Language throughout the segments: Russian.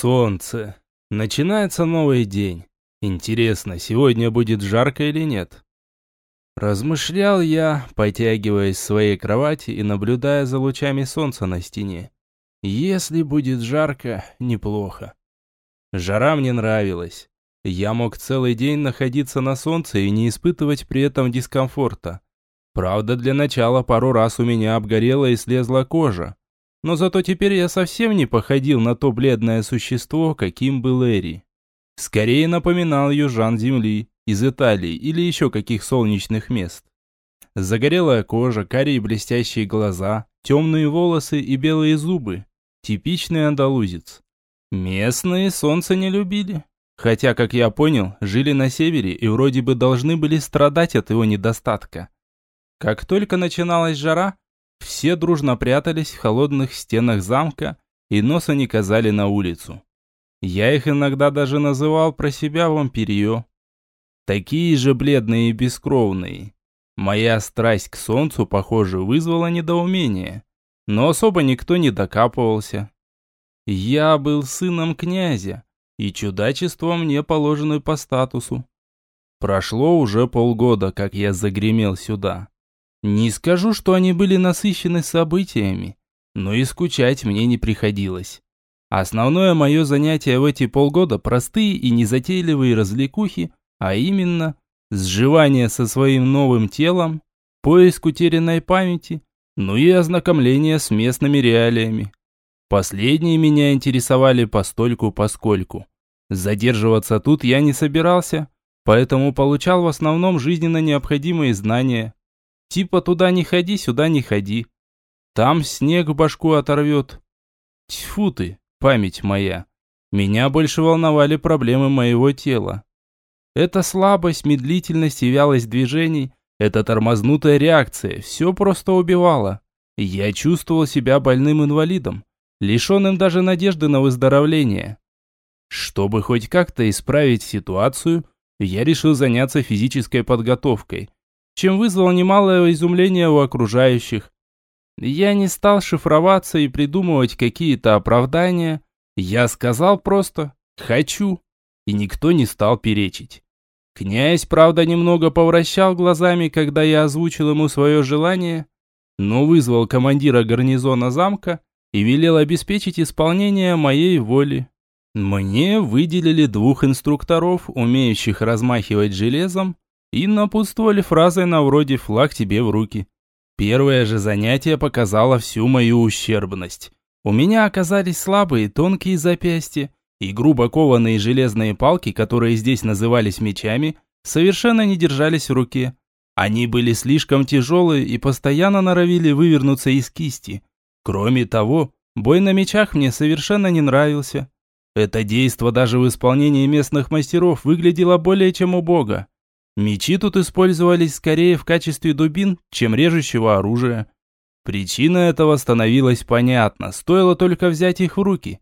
Солнце. Начинается новый день. Интересно, сегодня будет жарко или нет? Размышлял я, потягиваясь в своей кровати и наблюдая за лучами солнца на стене. Если будет жарко, неплохо. Жара мне нравилась. Я мог целый день находиться на солнце и не испытывать при этом дискомфорта. Правда, для начала пару раз у меня обгорела и слезла кожа. Но зато теперь я совсем не походил на то бледное существо, каким был Эри. Скорее напоминал южан Земли, из Италии или еще каких солнечных мест. Загорелая кожа, карие блестящие глаза, темные волосы и белые зубы. Типичный андалузец. Местные солнце не любили. Хотя, как я понял, жили на севере и вроде бы должны были страдать от его недостатка. Как только начиналась жара, все дружно прятались в холодных стенах замка и носа не казали на улицу. Я их иногда даже называл про себя вампирье. Такие же бледные и бескровные. Моя страсть к солнцу, похоже, вызвала недоумение. Но особо никто не докапывался. Я был сыном князя, и чудачество мне положено по статусу. Прошло уже полгода, как я загремел сюда. Не скажу, что они были насыщены событиями, но и скучать мне не приходилось. Основное мое занятие в эти полгода – простые и незатейливые развлекухи, а именно сживание со своим новым телом, поиск утерянной памяти, ну и ознакомление с местными реалиями. Последние меня интересовали постольку-поскольку. Задерживаться тут я не собирался, поэтому получал в основном жизненно необходимые знания – Типа туда не ходи, сюда не ходи. Там снег башку оторвет. Тьфу ты, память моя. Меня больше волновали проблемы моего тела. Это слабость, медлительность и вялость движений, это тормознутая реакция, все просто убивало. Я чувствовал себя больным инвалидом, лишенным даже надежды на выздоровление. Чтобы хоть как-то исправить ситуацию, я решил заняться физической подготовкой – чем вызвал немалое изумление у окружающих. Я не стал шифроваться и придумывать какие-то оправдания. Я сказал просто «хочу», и никто не стал перечить. Князь, правда, немного повращал глазами, когда я озвучил ему свое желание, но вызвал командира гарнизона замка и велел обеспечить исполнение моей воли. Мне выделили двух инструкторов, умеющих размахивать железом, и напутствовали фразой на вроде «флаг тебе в руки». Первое же занятие показало всю мою ущербность. У меня оказались слабые тонкие запястья, и грубо кованые железные палки, которые здесь назывались мечами, совершенно не держались в руке. Они были слишком тяжелые и постоянно норовили вывернуться из кисти. Кроме того, бой на мечах мне совершенно не нравился. Это действо даже в исполнении местных мастеров выглядело более чем убого. Мечи тут использовались скорее в качестве дубин, чем режущего оружия. Причина этого становилась понятна, стоило только взять их в руки.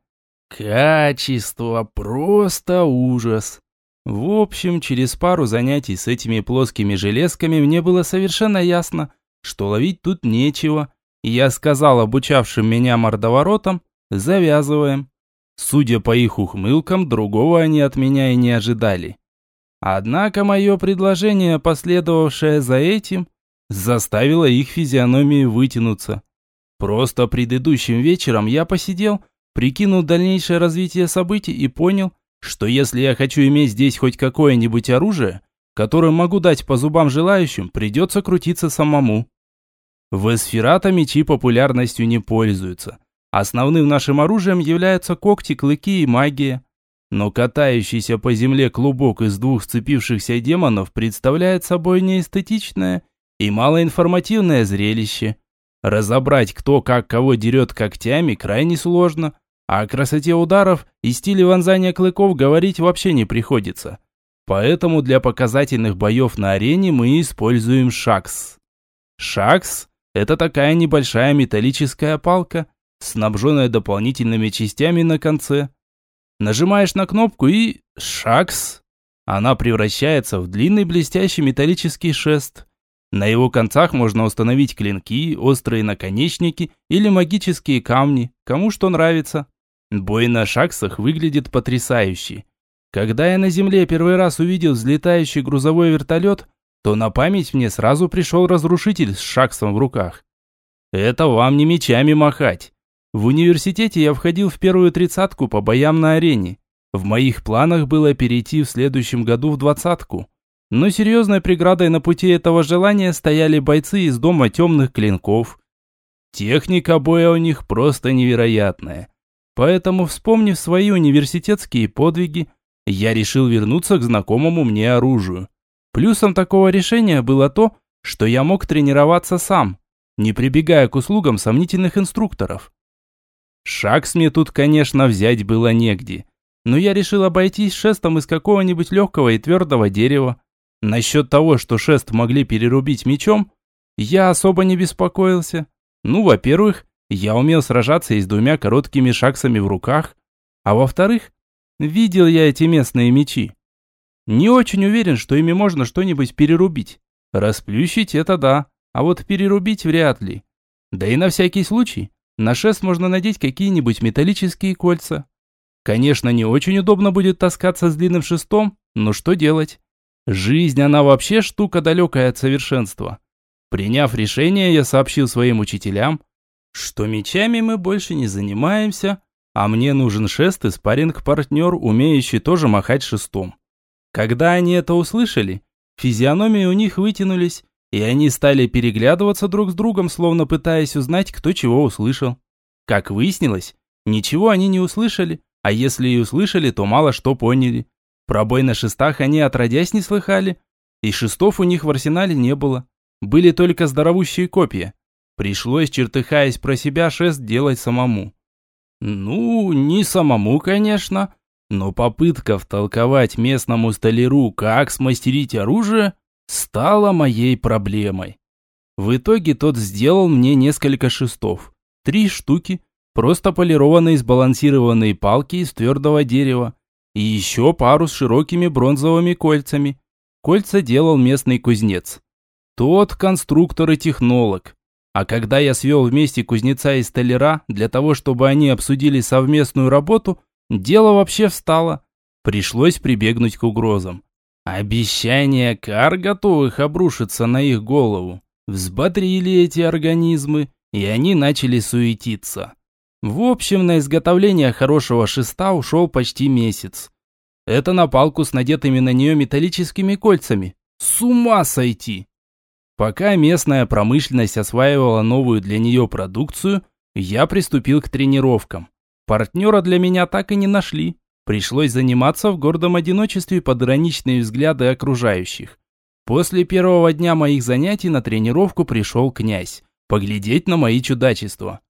Качество просто ужас. В общем, через пару занятий с этими плоскими железками мне было совершенно ясно, что ловить тут нечего. И я сказал обучавшим меня мордоворотам, завязываем. Судя по их ухмылкам, другого они от меня и не ожидали. Однако мое предложение, последовавшее за этим, заставило их физиономии вытянуться. Просто предыдущим вечером я посидел, прикинул дальнейшее развитие событий и понял, что если я хочу иметь здесь хоть какое-нибудь оружие, которым могу дать по зубам желающим, придется крутиться самому. В эсферата мечи популярностью не пользуются. Основным нашим оружием являются когти, клыки и магия. Но катающийся по земле клубок из двух сцепившихся демонов представляет собой неэстетичное и малоинформативное зрелище. Разобрать, кто как кого дерет когтями, крайне сложно, а о красоте ударов и стиле вонзания клыков говорить вообще не приходится. Поэтому для показательных боев на арене мы используем шакс. Шакс – это такая небольшая металлическая палка, снабженная дополнительными частями на конце – Нажимаешь на кнопку и... Шакс! Она превращается в длинный блестящий металлический шест. На его концах можно установить клинки, острые наконечники или магические камни, кому что нравится. Бой на шаксах выглядит потрясающе. Когда я на земле первый раз увидел взлетающий грузовой вертолет, то на память мне сразу пришел разрушитель с шаксом в руках. Это вам не мечами махать. В университете я входил в первую тридцатку по боям на арене. В моих планах было перейти в следующем году в двадцатку. Но серьезной преградой на пути этого желания стояли бойцы из дома темных клинков. Техника боя у них просто невероятная. Поэтому, вспомнив свои университетские подвиги, я решил вернуться к знакомому мне оружию. Плюсом такого решения было то, что я мог тренироваться сам, не прибегая к услугам сомнительных инструкторов. Шаг мне тут, конечно, взять было негде, но я решил обойтись шестом из какого-нибудь легкого и твердого дерева. Насчет того, что шест могли перерубить мечом, я особо не беспокоился. Ну, во-первых, я умел сражаться и с двумя короткими шаксами в руках, а во-вторых, видел я эти местные мечи. Не очень уверен, что ими можно что-нибудь перерубить. Расплющить это да, а вот перерубить вряд ли. Да и на всякий случай, на шест можно надеть какие-нибудь металлические кольца. Конечно, не очень удобно будет таскаться с длинным шестом, но что делать? Жизнь, она вообще штука далекая от совершенства. Приняв решение, я сообщил своим учителям, что мечами мы больше не занимаемся, а мне нужен шест и спарринг-партнер, умеющий тоже махать шестом. Когда они это услышали, физиономии у них вытянулись, и они стали переглядываться друг с другом, словно пытаясь узнать, кто чего услышал. Как выяснилось, ничего они не услышали, а если и услышали, то мало что поняли. Про бой на шестах они отродясь не слыхали, и шестов у них в арсенале не было. Были только здоровущие копья. Пришлось, чертыхаясь про себя, шест делать самому. Ну, не самому, конечно, но попытка втолковать местному столяру, как смастерить оружие, стала моей проблемой. В итоге тот сделал мне несколько шестов. Три штуки, просто полированные сбалансированные палки из твердого дерева, и еще пару с широкими бронзовыми кольцами. Кольца делал местный кузнец. Тот конструктор и технолог. А когда я свел вместе кузнеца и столяра для того, чтобы они обсудили совместную работу, дело вообще встало. Пришлось прибегнуть к угрозам. Обещания кар готовых обрушиться на их голову. Взбодрили эти организмы, и они начали суетиться. В общем, на изготовление хорошего шеста ушел почти месяц. Это на палку с надетыми на нее металлическими кольцами. С ума сойти! Пока местная промышленность осваивала новую для нее продукцию, я приступил к тренировкам. Партнера для меня так и не нашли. Пришлось заниматься в гордом одиночестве под ироничные взгляды окружающих. После первого дня моих занятий на тренировку пришел князь, поглядеть на мои чудачества.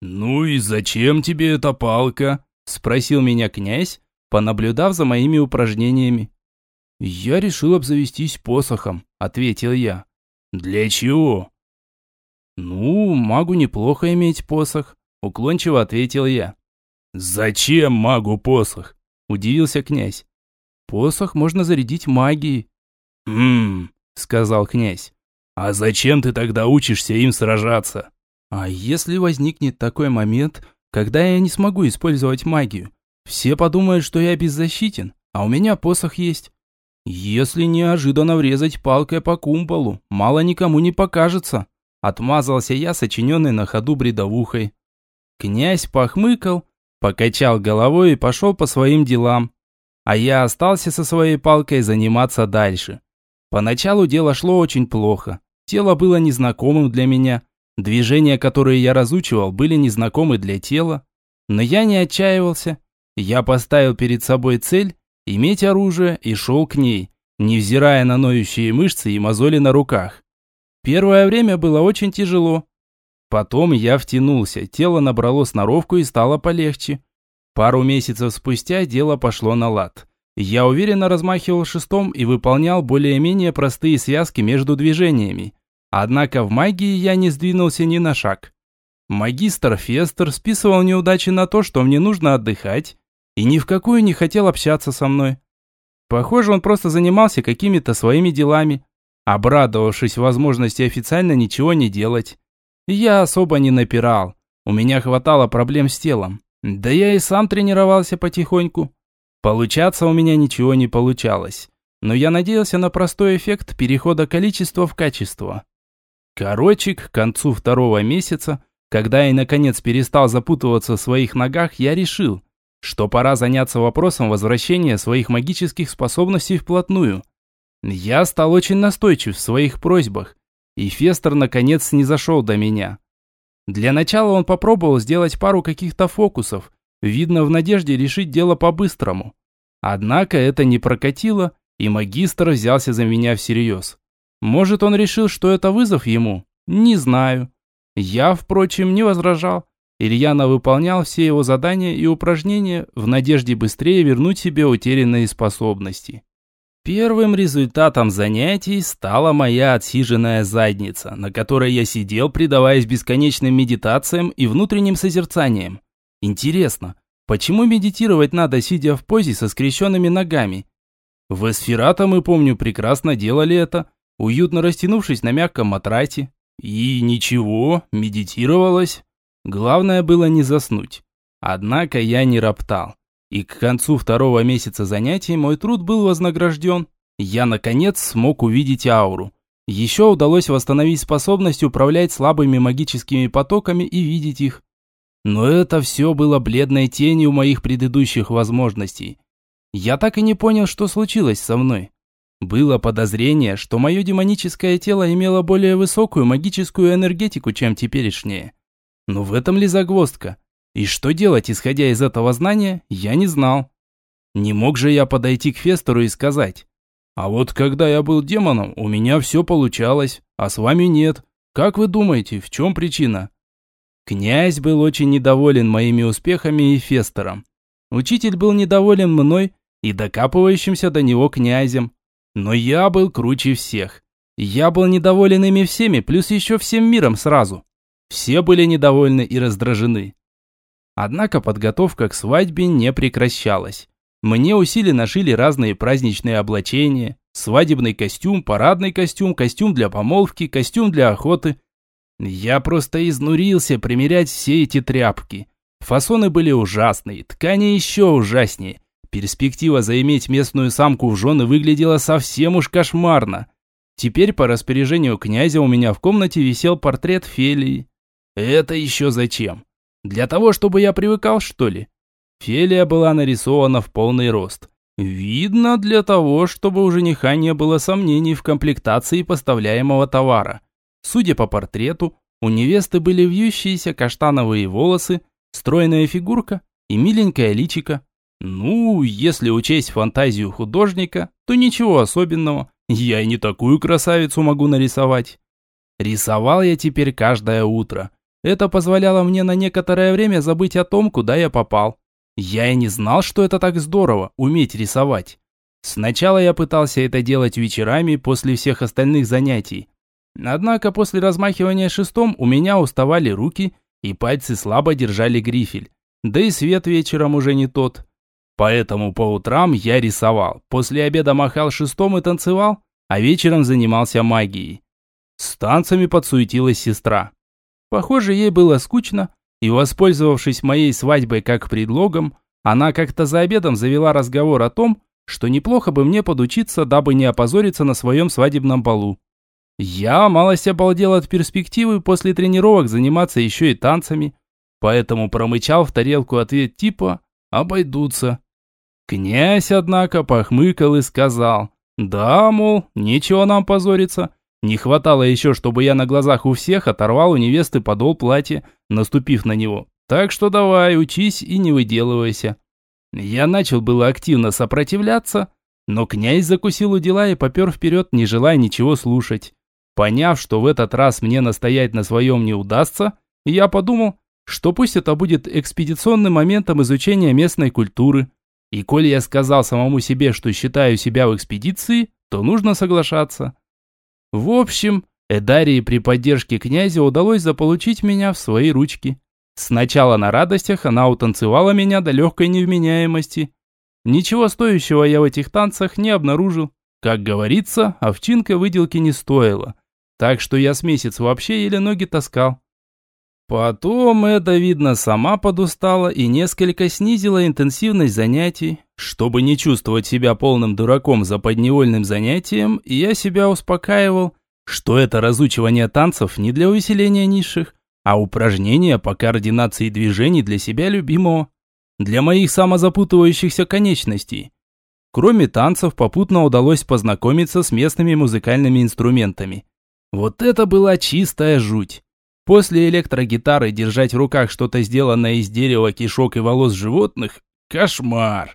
«Ну и зачем тебе эта палка?» – спросил меня князь, понаблюдав за моими упражнениями. «Я решил обзавестись посохом», – ответил я. «Для чего?» «Ну, магу неплохо иметь посох», – уклончиво ответил я. «Зачем магу посох?» – удивился князь. «Посох можно зарядить магией». «Ммм», – сказал князь. «А зачем ты тогда учишься им сражаться?» А если возникнет такой момент, когда я не смогу использовать магию? Все подумают, что я беззащитен, а у меня посох есть. Если неожиданно врезать палкой по кумполу, мало никому не покажется. Отмазался я, сочиненный на ходу бредовухой. Князь похмыкал, покачал головой и пошел по своим делам. А я остался со своей палкой заниматься дальше. Поначалу дело шло очень плохо. Тело было незнакомым для меня – Движения, которые я разучивал, были незнакомы для тела, но я не отчаивался. Я поставил перед собой цель иметь оружие и шел к ней, невзирая на ноющие мышцы и мозоли на руках. Первое время было очень тяжело. Потом я втянулся, тело набрало сноровку и стало полегче. Пару месяцев спустя дело пошло на лад. Я уверенно размахивал шестом и выполнял более-менее простые связки между движениями. Однако в магии я не сдвинулся ни на шаг. Магистр Фестер списывал неудачи на то, что мне нужно отдыхать, и ни в какую не хотел общаться со мной. Похоже, он просто занимался какими-то своими делами, обрадовавшись возможности официально ничего не делать. Я особо не напирал, у меня хватало проблем с телом. Да я и сам тренировался потихоньку. Получаться у меня ничего не получалось, но я надеялся на простой эффект перехода количества в качество. Короче, к концу второго месяца, когда я наконец перестал запутываться в своих ногах, я решил, что пора заняться вопросом возвращения своих магических способностей вплотную. Я стал очень настойчив в своих просьбах, и Фестер наконец не зашел до меня. Для начала он попробовал сделать пару каких-то фокусов, видно в надежде решить дело по-быстрому. Однако это не прокатило, и магистр взялся за меня всерьез. Может, он решил, что это вызов ему? Не знаю. Я, впрочем, не возражал. Ильяна выполнял все его задания и упражнения в надежде быстрее вернуть себе утерянные способности. Первым результатом занятий стала моя отсиженная задница, на которой я сидел, предаваясь бесконечным медитациям и внутренним созерцаниям. Интересно, почему медитировать надо, сидя в позе со скрещенными ногами? В Эсферата, мы помню, прекрасно делали это, уютно растянувшись на мягком матрасе. И ничего, медитировалось. Главное было не заснуть. Однако я не роптал. И к концу второго месяца занятий мой труд был вознагражден. Я, наконец, смог увидеть ауру. Еще удалось восстановить способность управлять слабыми магическими потоками и видеть их. Но это все было бледной тенью моих предыдущих возможностей. Я так и не понял, что случилось со мной. Было подозрение, что мое демоническое тело имело более высокую магическую энергетику, чем теперешнее. Но в этом ли загвоздка? И что делать, исходя из этого знания, я не знал. Не мог же я подойти к Фестеру и сказать, «А вот когда я был демоном, у меня все получалось, а с вами нет. Как вы думаете, в чем причина?» Князь был очень недоволен моими успехами и Фестером. Учитель был недоволен мной и докапывающимся до него князем. Но я был круче всех. Я был недоволен ими всеми, плюс еще всем миром сразу. Все были недовольны и раздражены. Однако подготовка к свадьбе не прекращалась. Мне усиленно шили разные праздничные облачения, свадебный костюм, парадный костюм, костюм для помолвки, костюм для охоты. Я просто изнурился примерять все эти тряпки. Фасоны были ужасные, ткани еще ужаснее. Перспектива заиметь местную самку в жены выглядела совсем уж кошмарно. Теперь по распоряжению князя у меня в комнате висел портрет Фелии. Это еще зачем? Для того, чтобы я привыкал, что ли? Фелия была нарисована в полный рост. Видно для того, чтобы у жениха не было сомнений в комплектации поставляемого товара. Судя по портрету, у невесты были вьющиеся каштановые волосы, стройная фигурка и миленькая личика. Ну, если учесть фантазию художника, то ничего особенного. Я и не такую красавицу могу нарисовать. Рисовал я теперь каждое утро. Это позволяло мне на некоторое время забыть о том, куда я попал. Я и не знал, что это так здорово, уметь рисовать. Сначала я пытался это делать вечерами после всех остальных занятий. Однако после размахивания шестом у меня уставали руки, и пальцы слабо держали грифель. Да и свет вечером уже не тот. Поэтому по утрам я рисовал, после обеда махал шестом и танцевал, а вечером занимался магией. С танцами подсуетилась сестра. Похоже, ей было скучно, и, воспользовавшись моей свадьбой как предлогом, она как-то за обедом завела разговор о том, что неплохо бы мне подучиться, дабы не опозориться на своем свадебном балу. Я малость обалдел от перспективы после тренировок заниматься еще и танцами, поэтому промычал в тарелку ответ типа «обойдутся». Князь, однако, похмыкал и сказал «Да, мол, нечего нам позориться, не хватало еще, чтобы я на глазах у всех оторвал у невесты подол платья, наступив на него. Так что давай, учись и не выделывайся. Я начал было активно сопротивляться, но князь закусил у дела и попер вперед, не желая ничего слушать. Поняв, что в этот раз мне настоять на своем не удастся, я подумал, что пусть это будет экспедиционным моментом изучения местной культуры. И коль я сказал самому себе, что считаю себя в экспедиции, то нужно соглашаться. В общем, Эдарии при поддержке князя удалось заполучить меня в свои ручки. Сначала на радостях она утанцевала меня до легкой невменяемости. Ничего стоящего я в этих танцах не обнаружил. Как говорится, овчинка выделки не стоила. Так что я с месяц вообще еле ноги таскал. Потом это, видно, сама подустала и несколько снизила интенсивность занятий. Чтобы не чувствовать себя полным дураком за подневольным занятием, я себя успокаивал, что это разучивание танцев не для увеселения низших, а упражнение по координации движений для себя любимого, для моих самозапутывающихся конечностей. Кроме танцев, попутно удалось познакомиться с местными музыкальными инструментами. Вот это была чистая жуть. После электрогитары держать в руках что-то сделанное из дерева, кишок и волос животных – кошмар.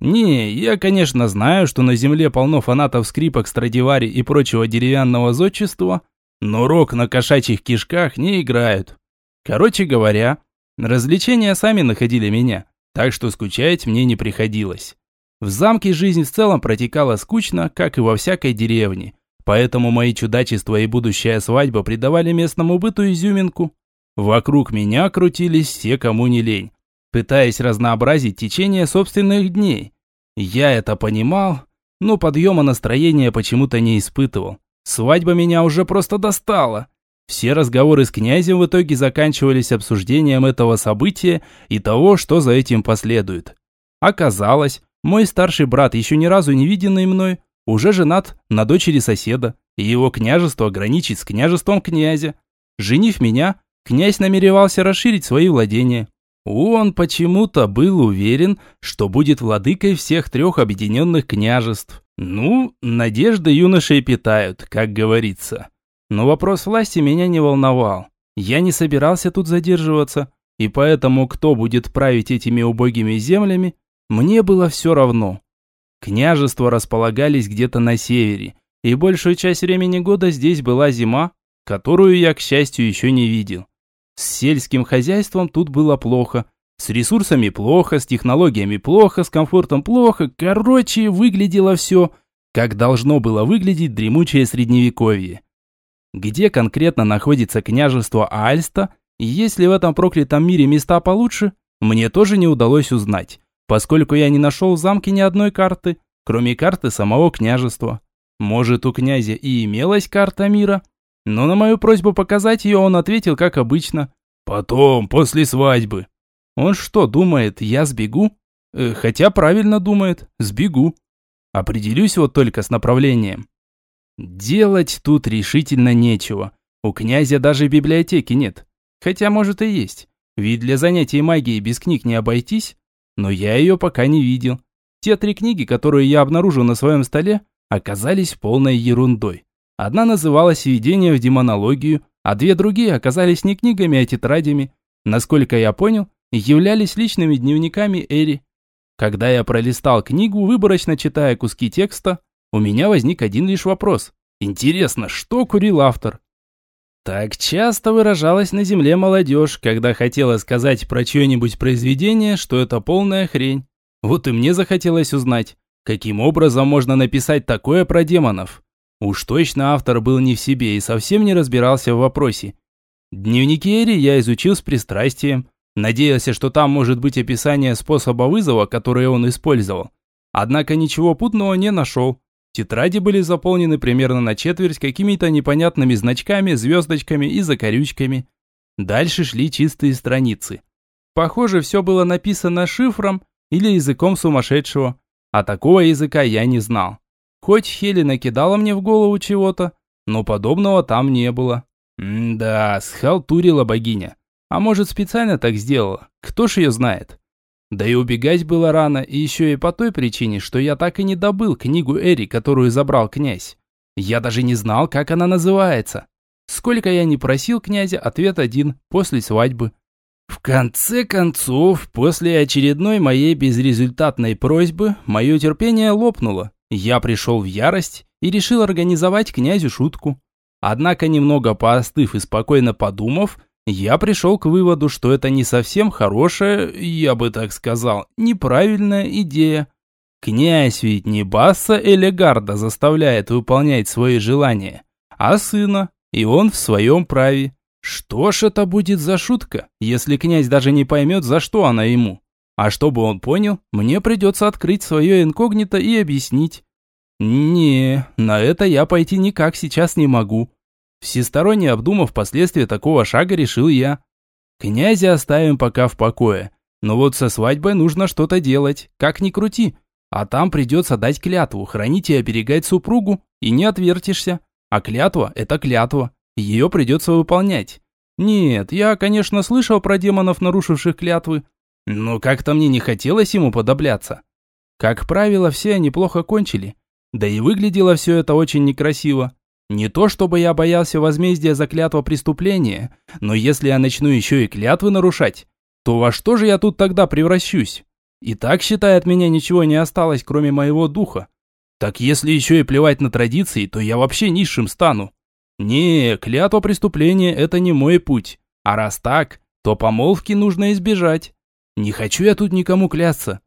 Не, я, конечно, знаю, что на земле полно фанатов скрипок, страдивари и прочего деревянного зодчества, но рок на кошачьих кишках не играют. Короче говоря, развлечения сами находили меня, так что скучать мне не приходилось. В замке жизнь в целом протекала скучно, как и во всякой деревне. Поэтому мои чудачества и будущая свадьба придавали местному быту изюминку. Вокруг меня крутились все, кому не лень, пытаясь разнообразить течение собственных дней. Я это понимал, но подъема настроения почему-то не испытывал. Свадьба меня уже просто достала. Все разговоры с князем в итоге заканчивались обсуждением этого события и того, что за этим последует. Оказалось, мой старший брат, еще ни разу не виденный мной, уже женат на дочери соседа, и его княжество граничит с княжеством князя. Женив меня, князь намеревался расширить свои владения. Он почему-то был уверен, что будет владыкой всех трех объединенных княжеств. Ну, надежды юношей питают, как говорится. Но вопрос власти меня не волновал. Я не собирался тут задерживаться, и поэтому кто будет править этими убогими землями, мне было все равно. Княжества располагались где-то на севере, и большую часть времени года здесь была зима, которую я, к счастью, еще не видел. С сельским хозяйством тут было плохо, с ресурсами плохо, с технологиями плохо, с комфортом плохо. Короче, выглядело все, как должно было выглядеть дремучее средневековье. Где конкретно находится княжество Альста, есть ли в этом проклятом мире места получше, мне тоже не удалось узнать поскольку я не нашел в замке ни одной карты, кроме карты самого княжества. Может, у князя и имелась карта мира, но на мою просьбу показать ее он ответил, как обычно. «Потом, после свадьбы». Он что, думает, я сбегу? Э, хотя правильно думает, сбегу. Определюсь вот только с направлением. Делать тут решительно нечего. У князя даже библиотеки нет. Хотя, может, и есть. Ведь для занятий магией без книг не обойтись но я ее пока не видел. Те три книги, которые я обнаружил на своем столе, оказались полной ерундой. Одна называлась «Введение в демонологию», а две другие оказались не книгами, а тетрадями. Насколько я понял, являлись личными дневниками Эри. Когда я пролистал книгу, выборочно читая куски текста, у меня возник один лишь вопрос. Интересно, что курил автор? Так часто выражалась на земле молодежь, когда хотела сказать про чье-нибудь произведение, что это полная хрень. Вот и мне захотелось узнать, каким образом можно написать такое про демонов. Уж точно автор был не в себе и совсем не разбирался в вопросе. Дневники Эри я изучил с пристрастием. Надеялся, что там может быть описание способа вызова, который он использовал. Однако ничего путного не нашел. Тетради были заполнены примерно на четверть какими-то непонятными значками, звездочками и закорючками. Дальше шли чистые страницы. Похоже, все было написано шифром или языком сумасшедшего. А такого языка я не знал. Хоть Хели накидала мне в голову чего-то, но подобного там не было. М-да, схалтурила богиня. А может специально так сделала, кто ж ее знает. Да и убегать было рано, и еще и по той причине, что я так и не добыл книгу Эри, которую забрал князь. Я даже не знал, как она называется. Сколько я не просил князя, ответ один – после свадьбы. В конце концов, после очередной моей безрезультатной просьбы, мое терпение лопнуло. Я пришел в ярость и решил организовать князю шутку. Однако, немного поостыв и спокойно подумав, я пришел к выводу, что это не совсем хорошая, я бы так сказал, неправильная идея. Князь ведь не Басса Элегарда заставляет выполнять свои желания, а сына, и он в своем праве. Что ж это будет за шутка, если князь даже не поймет, за что она ему? А чтобы он понял, мне придется открыть свое инкогнито и объяснить. Не, на это я пойти никак сейчас не могу. Всесторонне обдумав последствия такого шага, решил я. Князя оставим пока в покое. Но вот со свадьбой нужно что-то делать, как ни крути. А там придется дать клятву, хранить и оберегать супругу, и не отвертишься. А клятва – это клятва, ее придется выполнять. Нет, я, конечно, слышал про демонов, нарушивших клятвы, но как-то мне не хотелось ему подобляться. Как правило, все они плохо кончили. Да и выглядело все это очень некрасиво. Не то чтобы я боялся возмездия за клятва преступления, но если я начну еще и клятвы нарушать, то во что же я тут тогда превращусь? И так, считай, от меня ничего не осталось, кроме моего духа. Так если еще и плевать на традиции, то я вообще низшим стану. Не, клятва преступления – это не мой путь. А раз так, то помолвки нужно избежать. Не хочу я тут никому клясться.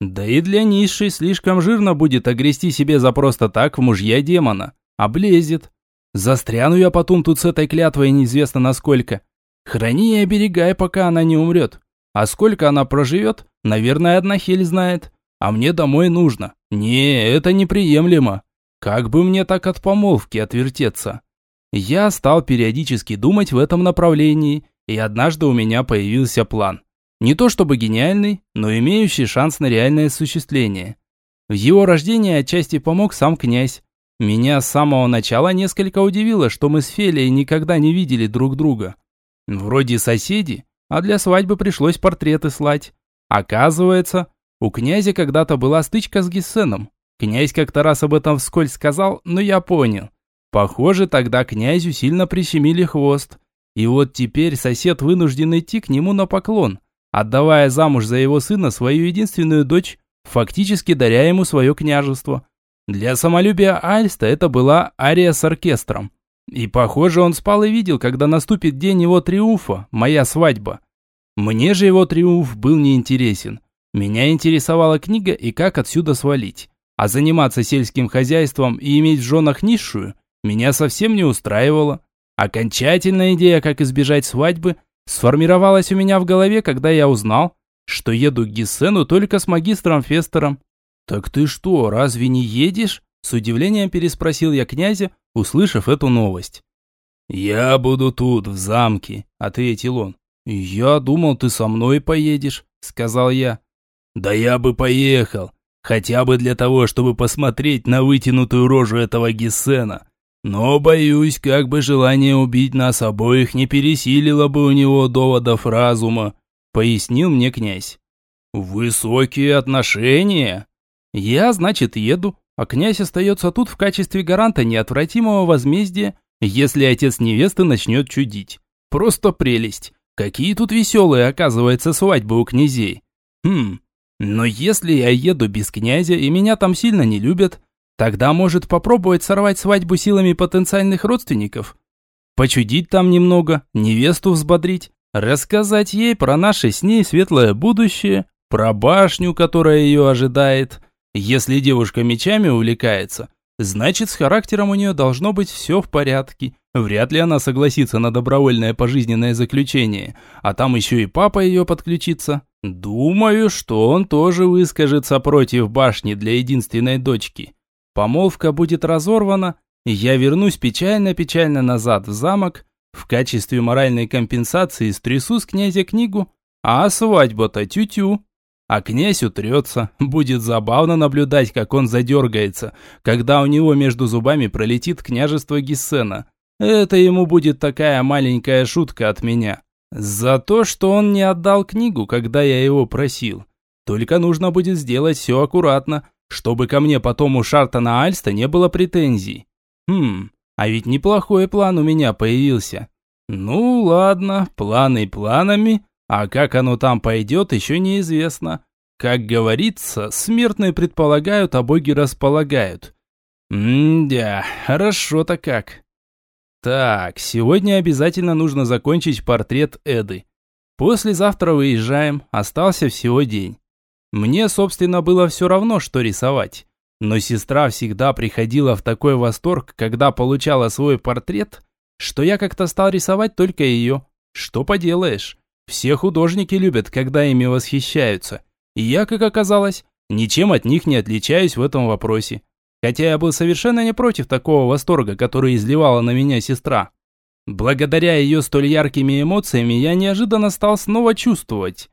Да и для низшей слишком жирно будет огрести себе за просто так в мужья демона. Облезет. Застряну я потом тут с этой клятвой неизвестно насколько. Храни и оберегай, пока она не умрет. А сколько она проживет, наверное, одна хель знает. А мне домой нужно. Не, это неприемлемо. Как бы мне так от помолвки отвертеться? Я стал периодически думать в этом направлении, и однажды у меня появился план. Не то чтобы гениальный, но имеющий шанс на реальное осуществление. В его рождении отчасти помог сам князь. Меня с самого начала несколько удивило, что мы с Фелией никогда не видели друг друга. Вроде соседи, а для свадьбы пришлось портреты слать. Оказывается, у князя когда-то была стычка с Гессеном. Князь как-то раз об этом вскользь сказал, но я понял. Похоже, тогда князю сильно прищемили хвост. И вот теперь сосед вынужден идти к нему на поклон, отдавая замуж за его сына свою единственную дочь, фактически даря ему свое княжество. Для самолюбия Альста это была ария с оркестром. И похоже, он спал и видел, когда наступит день его триумфа, моя свадьба. Мне же его триумф был неинтересен. Меня интересовала книга и как отсюда свалить. А заниматься сельским хозяйством и иметь в женах низшую меня совсем не устраивало. Окончательная идея, как избежать свадьбы, сформировалась у меня в голове, когда я узнал, что еду к Гессену только с магистром Фестером. «Так ты что, разве не едешь?» С удивлением переспросил я князя, услышав эту новость. «Я буду тут, в замке», — ответил он. «Я думал, ты со мной поедешь», — сказал я. Да я бы поехал, хотя бы для того, чтобы посмотреть на вытянутую рожу этого Гессена. Но, боюсь, как бы желание убить нас обоих не пересилило бы у него доводов разума, пояснил мне князь. Высокие отношения? Я, значит, еду, а князь остается тут в качестве гаранта неотвратимого возмездия, если отец невесты начнет чудить. Просто прелесть. Какие тут веселые, оказывается, свадьбы у князей. Хм, но если я еду без князя и меня там сильно не любят, тогда может попробовать сорвать свадьбу силами потенциальных родственников. Почудить там немного, невесту взбодрить, рассказать ей про наше с ней светлое будущее, про башню, которая ее ожидает. Если девушка мечами увлекается, значит с характером у нее должно быть все в порядке. Вряд ли она согласится на добровольное пожизненное заключение, а там еще и папа ее подключится. Думаю, что он тоже выскажется против башни для единственной дочки. Помолвка будет разорвана, и я вернусь печально-печально назад в замок, в качестве моральной компенсации стрясу с князя книгу, а свадьба-то тю-тю. А князь утрется, будет забавно наблюдать, как он задергается, когда у него между зубами пролетит княжество Гессена. Это ему будет такая маленькая шутка от меня. За то, что он не отдал книгу, когда я его просил. Только нужно будет сделать все аккуратно, чтобы ко мне потом у Шартона Альста не было претензий. Хм, а ведь неплохой план у меня появился. Ну ладно, планы планами, а как оно там пойдет, еще неизвестно. Как говорится, смертные предполагают, а боги располагают. М-да, хорошо-то как. Так, сегодня обязательно нужно закончить портрет Эды. Послезавтра выезжаем, остался всего день. Мне, собственно, было все равно, что рисовать. Но сестра всегда приходила в такой восторг, когда получала свой портрет, что я как-то стал рисовать только ее. Что поделаешь, все художники любят, когда ими восхищаются. И я, как оказалось, ничем от них не отличаюсь в этом вопросе. Хотя я был совершенно не против такого восторга, который изливала на меня сестра. Благодаря ее столь яркими эмоциями я неожиданно стал снова чувствовать.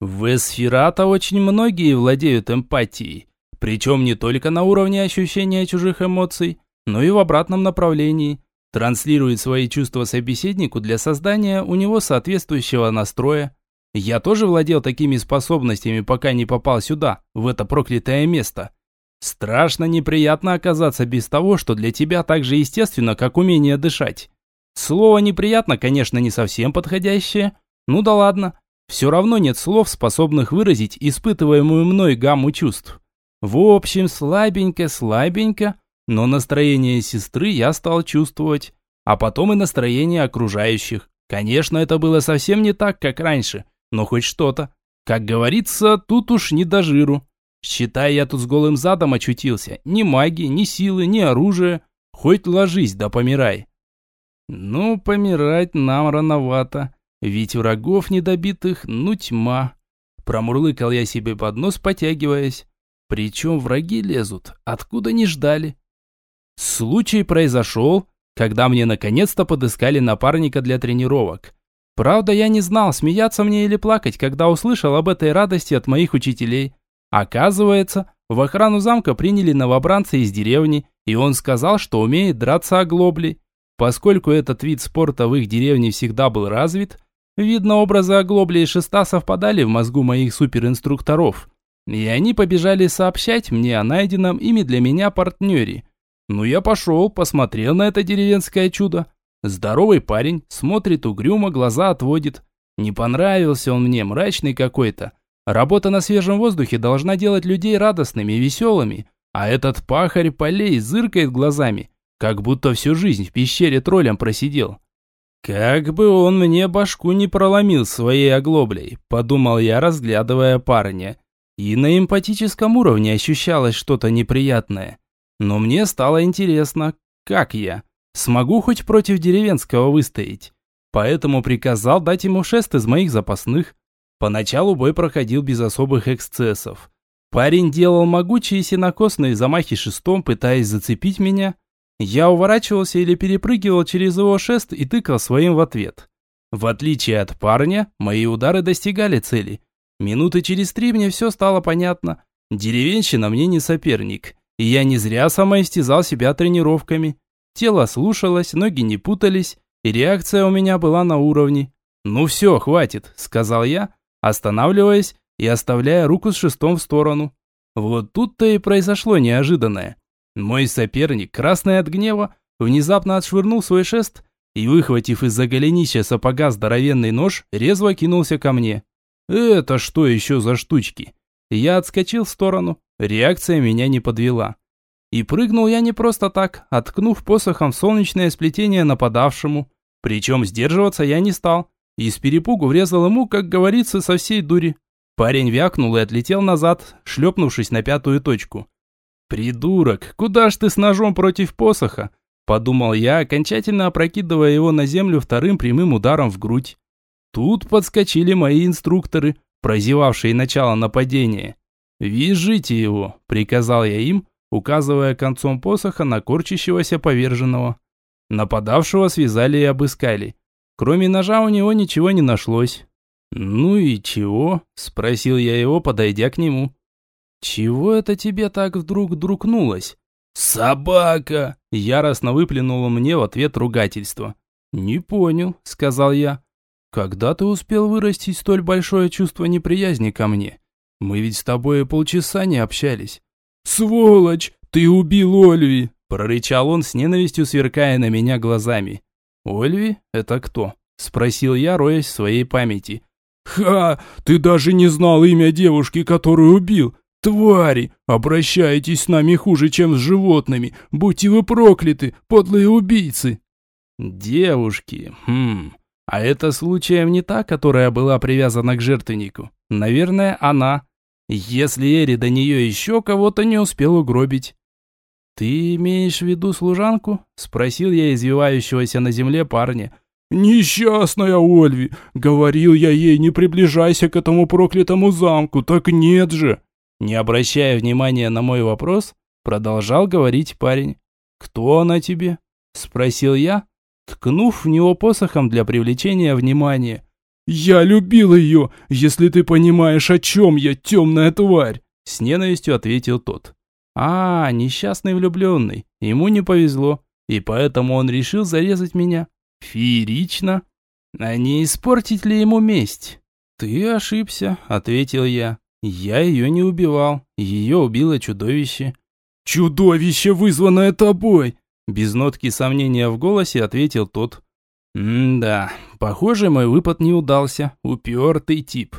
В Эсферата очень многие владеют эмпатией. Причем не только на уровне ощущения чужих эмоций, но и в обратном направлении. Транслирует свои чувства собеседнику для создания у него соответствующего настроя. Я тоже владел такими способностями, пока не попал сюда, в это проклятое место. Страшно неприятно оказаться без того, что для тебя так же естественно, как умение дышать. Слово «неприятно», конечно, не совсем подходящее. Ну да ладно. Все равно нет слов, способных выразить испытываемую мной гамму чувств. В общем, слабенько-слабенько, но настроение сестры я стал чувствовать. А потом и настроение окружающих. Конечно, это было совсем не так, как раньше, но хоть что-то. Как говорится, тут уж не до жиру. Считай, я тут с голым задом очутился. Ни магии, ни силы, ни оружия. Хоть ложись да помирай. Ну, помирать нам рановато. Ведь врагов недобитых, ну тьма. Промурлыкал я себе под нос, потягиваясь. Причем враги лезут, откуда не ждали. Случай произошел, когда мне наконец-то подыскали напарника для тренировок. Правда, я не знал, смеяться мне или плакать, когда услышал об этой радости от моих учителей. Оказывается, в охрану замка приняли новобранца из деревни, и он сказал, что умеет драться оглоблей. Поскольку этот вид спорта в их деревне всегда был развит, видно, образы оглобли и шеста совпадали в мозгу моих суперинструкторов. И они побежали сообщать мне о найденном ими для меня партнере. Ну я пошел, посмотрел на это деревенское чудо. Здоровый парень, смотрит угрюмо, глаза отводит. Не понравился он мне, мрачный какой-то. Работа на свежем воздухе должна делать людей радостными и веселыми, а этот пахарь полей зыркает глазами, как будто всю жизнь в пещере троллем просидел. Как бы он мне башку не проломил своей оглоблей, подумал я, разглядывая парня. И на эмпатическом уровне ощущалось что-то неприятное. Но мне стало интересно, как я смогу хоть против деревенского выстоять. Поэтому приказал дать ему шест из моих запасных, Поначалу бой проходил без особых эксцессов. Парень делал могучие сенокосные замахи шестом, пытаясь зацепить меня. Я уворачивался или перепрыгивал через его шест и тыкал своим в ответ. В отличие от парня, мои удары достигали цели. Минуты через три мне все стало понятно. Деревенщина мне не соперник. И я не зря самоистязал себя тренировками. Тело слушалось, ноги не путались, и реакция у меня была на уровне. «Ну все, хватит», — сказал я, останавливаясь и оставляя руку с шестом в сторону. Вот тут-то и произошло неожиданное. Мой соперник, красный от гнева, внезапно отшвырнул свой шест и, выхватив из-за голенища сапога здоровенный нож, резво кинулся ко мне. Это что еще за штучки? Я отскочил в сторону, реакция меня не подвела. И прыгнул я не просто так, откнув посохом солнечное сплетение нападавшему. Причем сдерживаться я не стал, и с перепугу врезал ему, как говорится, со всей дури. Парень вякнул и отлетел назад, шлепнувшись на пятую точку. «Придурок, куда ж ты с ножом против посоха?» Подумал я, окончательно опрокидывая его на землю вторым прямым ударом в грудь. Тут подскочили мои инструкторы, прозевавшие начало нападения. «Вяжите его», — приказал я им, указывая концом посоха на корчащегося поверженного. Нападавшего связали и обыскали. Кроме ножа у него ничего не нашлось. «Ну и чего?» – спросил я его, подойдя к нему. «Чего это тебе так вдруг друкнулось?» «Собака!» – яростно выплюнуло мне в ответ ругательство. «Не понял», – сказал я. «Когда ты успел вырастить столь большое чувство неприязни ко мне? Мы ведь с тобой полчаса не общались». «Сволочь! Ты убил Ольви!» – прорычал он с ненавистью, сверкая на меня глазами. «Ольви? Это кто?» – спросил я, роясь в своей памяти. «Ха! Ты даже не знал имя девушки, которую убил! Твари! Обращаетесь с нами хуже, чем с животными! Будьте вы прокляты, подлые убийцы!» «Девушки, хм... А это случаем не та, которая была привязана к жертвеннику? Наверное, она. Если Эри до нее еще кого-то не успел угробить. «Ты имеешь в виду служанку?» – спросил я извивающегося на земле парня. «Несчастная Ольви! Говорил я ей, не приближайся к этому проклятому замку, так нет же!» Не обращая внимания на мой вопрос, продолжал говорить парень. «Кто она тебе?» – спросил я, ткнув в него посохом для привлечения внимания. «Я любил ее, если ты понимаешь, о чем я, темная тварь!» С ненавистью ответил тот. «А, несчастный влюбленный, ему не повезло, и поэтому он решил зарезать меня. Феерично. А не испортить ли ему месть?» «Ты ошибся», — ответил я. «Я ее не убивал, ее убило чудовище». «Чудовище, вызванное тобой!» Без нотки сомнения в голосе ответил тот. «М-да, похоже, мой выпад не удался. Упертый тип.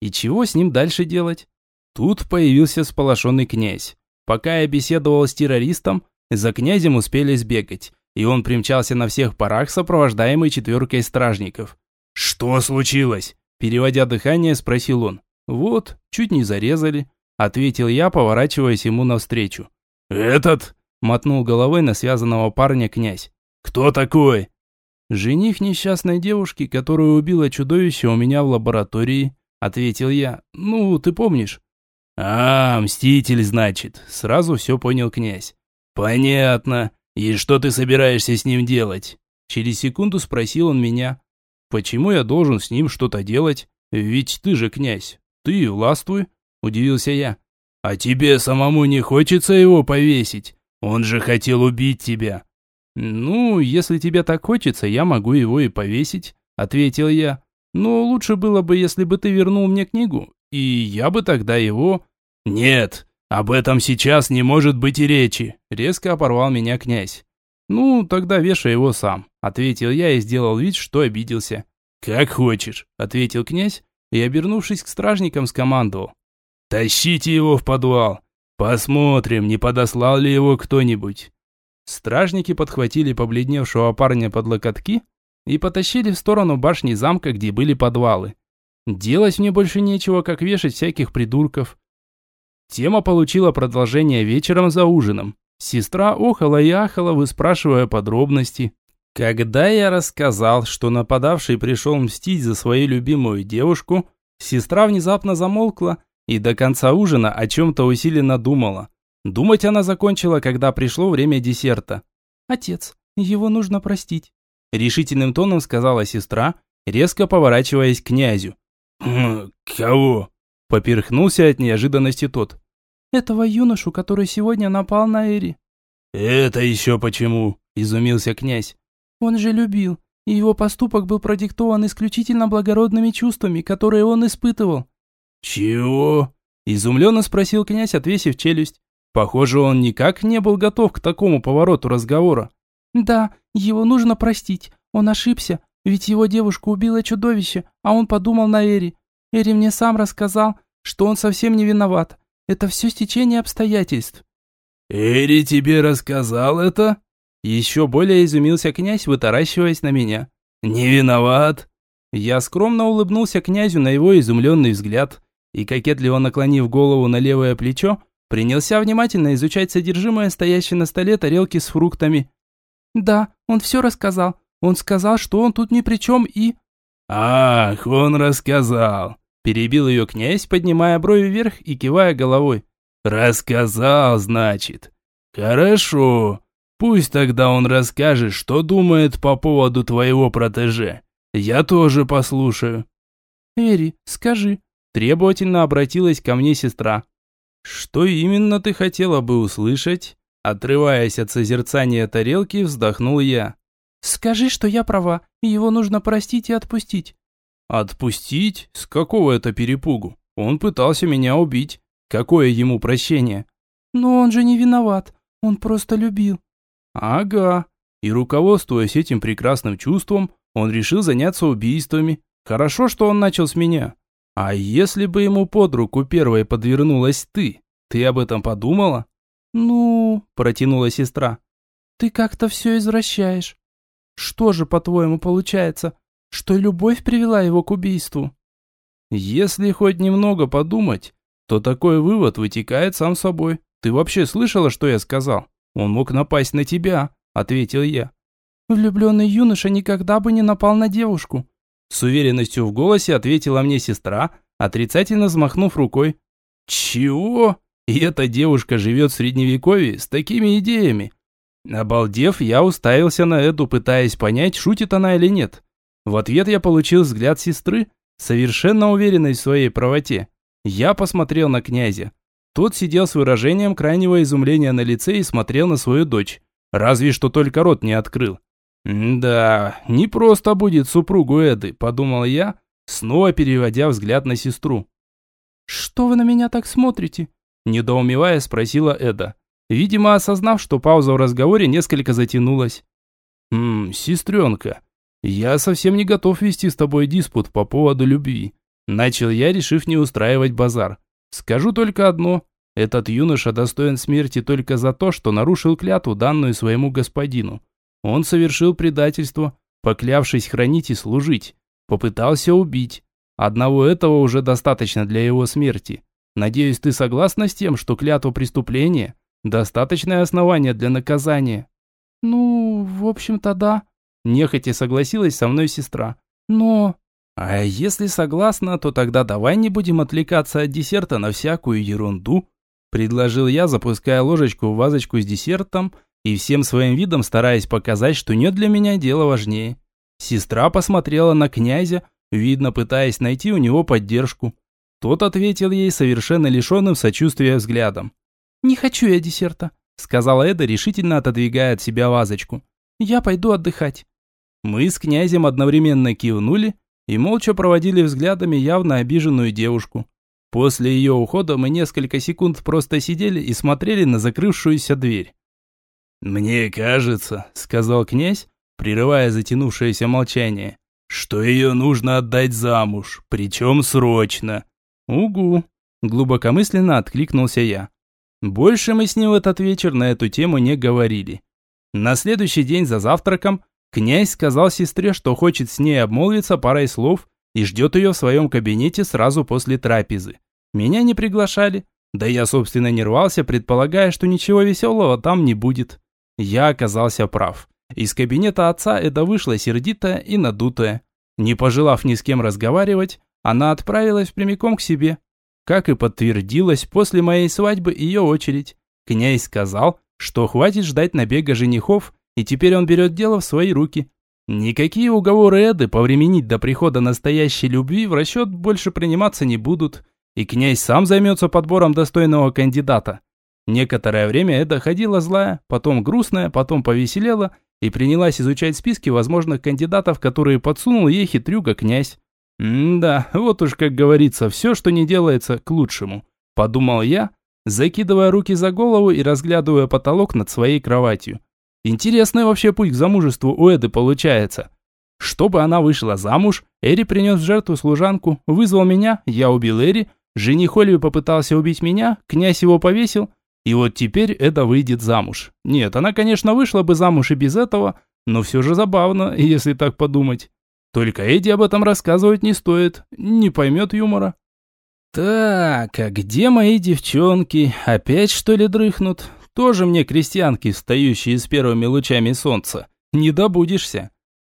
И чего с ним дальше делать?» Тут появился сполошенный князь. Пока я беседовал с террористом, за князем успели сбегать, и он примчался на всех парах, сопровождаемый четверкой стражников. «Что случилось?» Переводя дыхание, спросил он. «Вот, чуть не зарезали», — ответил я, поворачиваясь ему навстречу. «Этот?» – мотнул головой на связанного парня князь. «Кто такой?» «Жених несчастной девушки, которую убило чудовище у меня в лаборатории», – ответил я. «Ну, ты помнишь?» «А, мститель, значит», – сразу все понял князь. «Понятно. И что ты собираешься с ним делать?» Через секунду спросил он меня. «Почему я должен с ним что-то делать? Ведь ты же князь. Ты властвуй», – удивился я. А тебе самому не хочется его повесить? Он же хотел убить тебя. Ну, если тебе так хочется, я могу его и повесить, ответил я. Но лучше было бы, если бы ты вернул мне книгу, и я бы тогда его... Нет, об этом сейчас не может быть и речи, резко оборвал меня князь. Ну, тогда вешай его сам, ответил я и сделал вид, что обиделся. Как хочешь, ответил князь и, обернувшись к стражникам, скомандовал. Тащите его в подвал. Посмотрим, не подослал ли его кто-нибудь. Стражники подхватили побледневшего парня под локотки и потащили в сторону башни замка, где были подвалы. Делать мне больше нечего, как вешать всяких придурков. Тема получила продолжение вечером за ужином. Сестра охала и ахала, выспрашивая подробности. Когда я рассказал, что нападавший пришел мстить за свою любимую девушку, сестра внезапно замолкла и до конца ужина о чем-то усиленно думала. Думать она закончила, когда пришло время десерта. «Отец, его нужно простить», – решительным тоном сказала сестра, резко поворачиваясь к князю. «Хм, «Кого?» – поперхнулся от неожиданности тот. «Этого юношу, который сегодня напал на Эри». «Это еще почему?» – изумился князь. «Он же любил, и его поступок был продиктован исключительно благородными чувствами, которые он испытывал. «Чего?» – изумленно спросил князь, отвесив челюсть. Похоже, он никак не был готов к такому повороту разговора. «Да, его нужно простить. Он ошибся, ведь его девушку убило чудовище, а он подумал на Эри. Эри мне сам рассказал, что он совсем не виноват. Это все стечение обстоятельств». «Эри тебе рассказал это?» Еще более изумился князь, вытаращиваясь на меня. «Не виноват?» Я скромно улыбнулся князю на его изумленный взгляд и, кокетливо наклонив голову на левое плечо, принялся внимательно изучать содержимое стоящей на столе тарелки с фруктами. «Да, он все рассказал. Он сказал, что он тут ни при чем и...» «Ах, он рассказал!» Перебил ее князь, поднимая брови вверх и кивая головой. «Рассказал, значит. Хорошо. Пусть тогда он расскажет, что думает по поводу твоего протеже. Я тоже послушаю». «Эри, скажи, Требовательно обратилась ко мне сестра. «Что именно ты хотела бы услышать?» Отрываясь от созерцания тарелки, вздохнул я. «Скажи, что я права, и его нужно простить и отпустить». «Отпустить? С какого это перепугу? Он пытался меня убить. Какое ему прощение?» «Но он же не виноват, он просто любил». «Ага. И руководствуясь этим прекрасным чувством, он решил заняться убийствами. Хорошо, что он начал с меня. А если бы ему под руку первой подвернулась ты? Ты об этом подумала? Ну, протянула сестра. Ты как-то все извращаешь. Что же, по-твоему, получается, что любовь привела его к убийству? Если хоть немного подумать, то такой вывод вытекает сам собой. Ты вообще слышала, что я сказал? Он мог напасть на тебя, ответил я. Влюбленный юноша никогда бы не напал на девушку. С уверенностью в голосе ответила мне сестра, отрицательно взмахнув рукой. «Чего? И эта девушка живет в средневековье с такими идеями? Обалдев, я уставился на Эду, пытаясь понять, шутит она или нет. В ответ я получил взгляд сестры, совершенно уверенной в своей правоте. Я посмотрел на князя. Тот сидел с выражением крайнего изумления на лице и смотрел на свою дочь. Разве что только рот не открыл. «Да, не просто будет супругу Эды», – подумал я, снова переводя взгляд на сестру. «Что вы на меня так смотрите?» – недоумевая спросила Эда, видимо, осознав, что пауза в разговоре несколько затянулась. «Ммм, сестренка, я совсем не готов вести с тобой диспут по поводу любви», – начал я, решив не устраивать базар. «Скажу только одно. Этот юноша достоин смерти только за то, что нарушил клятву, данную своему господину. Он совершил предательство, поклявшись хранить и служить. Попытался убить. Одного этого уже достаточно для его смерти. Надеюсь, ты согласна с тем, что клятва преступления – достаточное основание для наказания?» «Ну, в общем-то, да», – нехотя согласилась со мной сестра. «Но...» «А если согласна, то тогда давай не будем отвлекаться от десерта на всякую ерунду», – предложил я, запуская ложечку в вазочку с десертом и всем своим видом стараясь показать, что нет для меня дела важнее. Сестра посмотрела на князя, видно, пытаясь найти у него поддержку. Тот ответил ей совершенно лишенным сочувствия взглядом. «Не хочу я десерта», — сказала Эда, решительно отодвигая от себя вазочку. «Я пойду отдыхать». Мы с князем одновременно кивнули и молча проводили взглядами явно обиженную девушку. После ее ухода мы несколько секунд просто сидели и смотрели на закрывшуюся дверь. «Мне кажется», — сказал князь, прерывая затянувшееся молчание, «что ее нужно отдать замуж, причем срочно». «Угу», — глубокомысленно откликнулся я. Больше мы с ним в этот вечер на эту тему не говорили. На следующий день за завтраком князь сказал сестре, что хочет с ней обмолвиться парой слов и ждет ее в своем кабинете сразу после трапезы. Меня не приглашали, да я, собственно, не рвался, предполагая, что ничего веселого там не будет. Я оказался прав. Из кабинета отца это вышла сердитая и надутая. Не пожелав ни с кем разговаривать, она отправилась прямиком к себе. Как и подтвердилось, после моей свадьбы ее очередь. Князь сказал, что хватит ждать набега женихов, и теперь он берет дело в свои руки. Никакие уговоры Эды повременить до прихода настоящей любви в расчет больше приниматься не будут, и князь сам займется подбором достойного кандидата. Некоторое время Эда ходила злая, потом грустная, потом повеселела и принялась изучать списки возможных кандидатов, которые подсунул ей хитрюга князь. «М-да, вот уж как говорится, все, что не делается, к лучшему», – подумал я, закидывая руки за голову и разглядывая потолок над своей кроватью. Интересный вообще путь к замужеству у Эды получается. Чтобы она вышла замуж, Эри принес в жертву служанку, вызвал меня, я убил Эри, жених Ольви попытался убить меня, князь его повесил – и вот теперь это выйдет замуж. Нет, она, конечно, вышла бы замуж и без этого, но все же забавно, если так подумать. Только Эдди об этом рассказывать не стоит, не поймет юмора. Так, а где мои девчонки? Опять что ли дрыхнут? Тоже мне крестьянки, встающие с первыми лучами солнца. Не добудешься.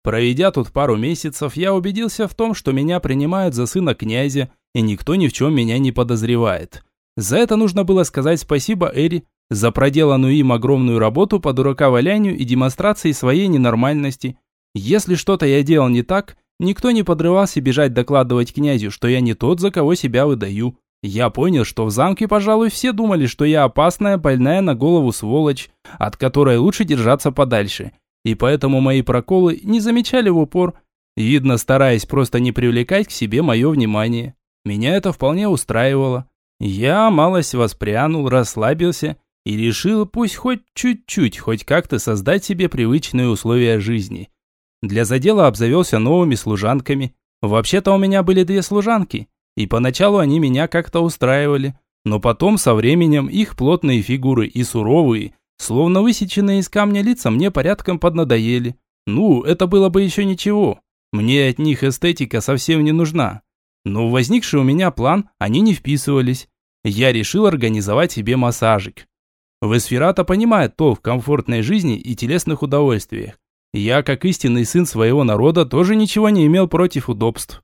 Проведя тут пару месяцев, я убедился в том, что меня принимают за сына князя, и никто ни в чем меня не подозревает. За это нужно было сказать спасибо Эри, за проделанную им огромную работу по дурака-валянию и демонстрации своей ненормальности. Если что-то я делал не так, никто не подрывался бежать докладывать князю, что я не тот, за кого себя выдаю. Я понял, что в замке, пожалуй, все думали, что я опасная, больная на голову сволочь, от которой лучше держаться подальше. И поэтому мои проколы не замечали в упор, видно, стараясь просто не привлекать к себе мое внимание. Меня это вполне устраивало. Я малость воспрянул, расслабился и решил пусть хоть чуть-чуть, хоть как-то создать себе привычные условия жизни. Для задела обзавелся новыми служанками. Вообще-то у меня были две служанки, и поначалу они меня как-то устраивали. Но потом, со временем, их плотные фигуры и суровые, словно высеченные из камня лица, мне порядком поднадоели. Ну, это было бы еще ничего. Мне от них эстетика совсем не нужна. Но в возникший у меня план они не вписывались я решил организовать себе массажик. Весферата понимает толк в комфортной жизни и телесных удовольствиях. Я, как истинный сын своего народа, тоже ничего не имел против удобств.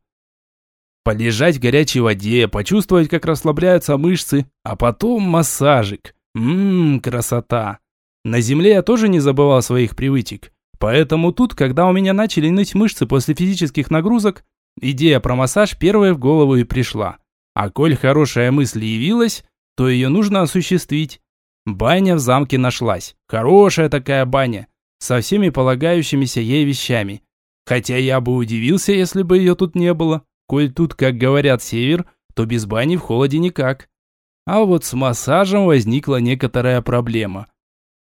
Полежать в горячей воде, почувствовать, как расслабляются мышцы, а потом массажик. Ммм, красота. На земле я тоже не забывал своих привычек. Поэтому тут, когда у меня начали ныть мышцы после физических нагрузок, идея про массаж первой в голову и пришла. А коль хорошая мысль явилась, то ее нужно осуществить. Баня в замке нашлась. Хорошая такая баня. Со всеми полагающимися ей вещами. Хотя я бы удивился, если бы ее тут не было. Коль тут, как говорят, север, то без бани в холоде никак. А вот с массажем возникла некоторая проблема.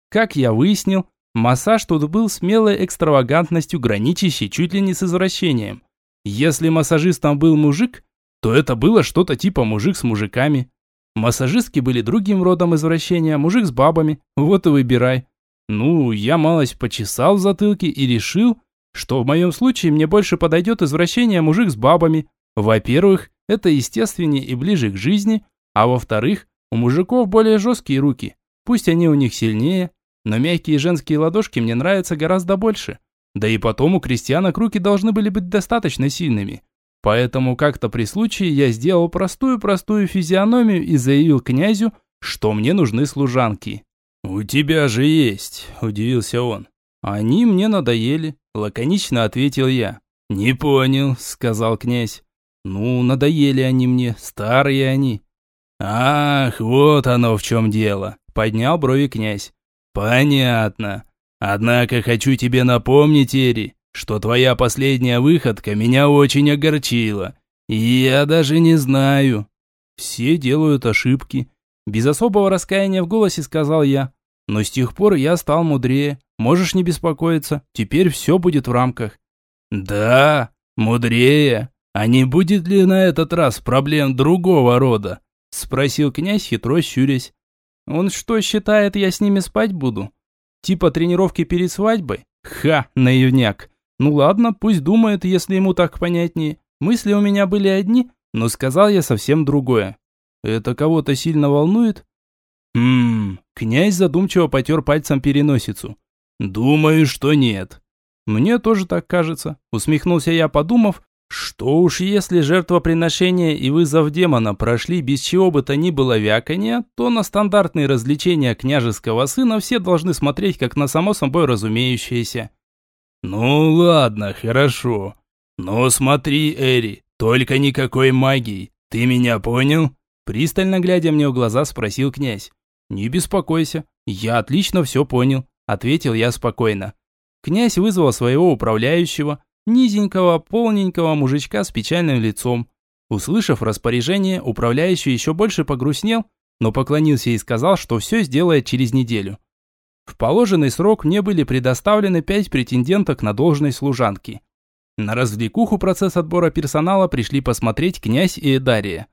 Как я выяснил, массаж тут был смелой экстравагантностью, граничащей чуть ли не с извращением. Если массажистом был мужик, то это было что-то типа мужик с мужиками. Массажистки были другим родом извращения, мужик с бабами, вот и выбирай. Ну, я малость почесал в затылке и решил, что в моем случае мне больше подойдет извращение мужик с бабами. Во-первых, это естественнее и ближе к жизни, а во-вторых, у мужиков более жесткие руки. Пусть они у них сильнее, но мягкие женские ладошки мне нравятся гораздо больше. Да и потом у крестьянок руки должны были быть достаточно сильными. Поэтому как-то при случае я сделал простую-простую физиономию и заявил князю, что мне нужны служанки. «У тебя же есть», – удивился он. «Они мне надоели», – лаконично ответил я. «Не понял», – сказал князь. «Ну, надоели они мне, старые они. «Ах, вот оно в чем дело», – поднял брови князь. «Понятно. Однако хочу тебе напомнить, Эри, что твоя последняя выходка меня очень огорчила. Я даже не знаю». «Все делают ошибки», – без особого раскаяния в голосе сказал я. «Но с тех пор я стал мудрее. Можешь не беспокоиться, теперь все будет в рамках». «Да, мудрее. А не будет ли на этот раз проблем другого рода?» Спросил князь, хитро щурясь. Он что, считает, я с ними спать буду? Типа тренировки перед свадьбой? Ха, наивняк. Ну ладно, пусть думает, если ему так понятнее. Мысли у меня были одни, но сказал я совсем другое. Это кого-то сильно волнует? Хм, князь задумчиво потер пальцем переносицу. Думаю, что нет. Мне тоже так кажется, усмехнулся я, подумав, что уж если жертвоприношение и вызов демона прошли без чего бы то ни было вяканья, то на стандартные развлечения княжеского сына все должны смотреть как на само собой разумеющееся. «Ну ладно, хорошо. Но смотри, Эри, только никакой магии. Ты меня понял?» Пристально глядя мне в глаза, спросил князь. «Не беспокойся, я отлично все понял», – ответил я спокойно. Князь вызвал своего управляющего, низенького, полненького мужичка с печальным лицом. Услышав распоряжение, управляющий еще больше погрустнел, но поклонился и сказал, что все сделает через неделю. В положенный срок мне были предоставлены пять претенденток на должность служанки. На развлекуху процесс отбора персонала пришли посмотреть князь и Эдария.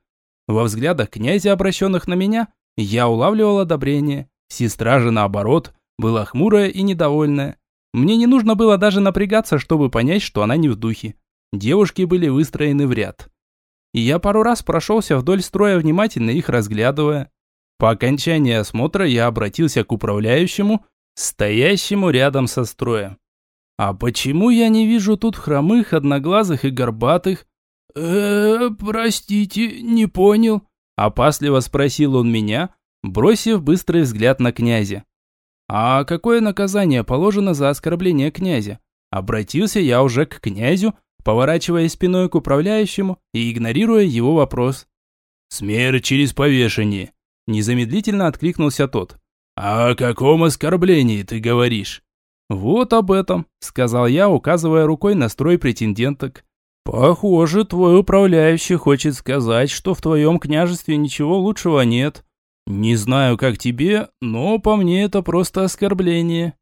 Во взглядах князя, обращенных на меня, я улавливал одобрение. Сестра же, наоборот, была хмурая и недовольная. Мне не нужно было даже напрягаться, чтобы понять, что она не в духе. Девушки были выстроены в ряд. И я пару раз прошелся вдоль строя, внимательно их разглядывая. По окончании осмотра я обратился к управляющему, стоящему рядом со строем. «А почему я не вижу тут хромых, одноглазых и горбатых?» «Э, простите, не понял», – опасливо спросил он меня, бросив быстрый взгляд на князя. А какое наказание положено за оскорбление князя? Обратился я уже к князю, поворачивая спиной к управляющему и игнорируя его вопрос. «Смерть через повешение», – незамедлительно откликнулся тот. «А «О каком оскорблении ты говоришь?» «Вот об этом», – сказал я, указывая рукой на строй претенденток. «Похоже, твой управляющий хочет сказать, что в твоем княжестве ничего лучшего нет. «Не знаю, как тебе, но по мне это просто оскорбление».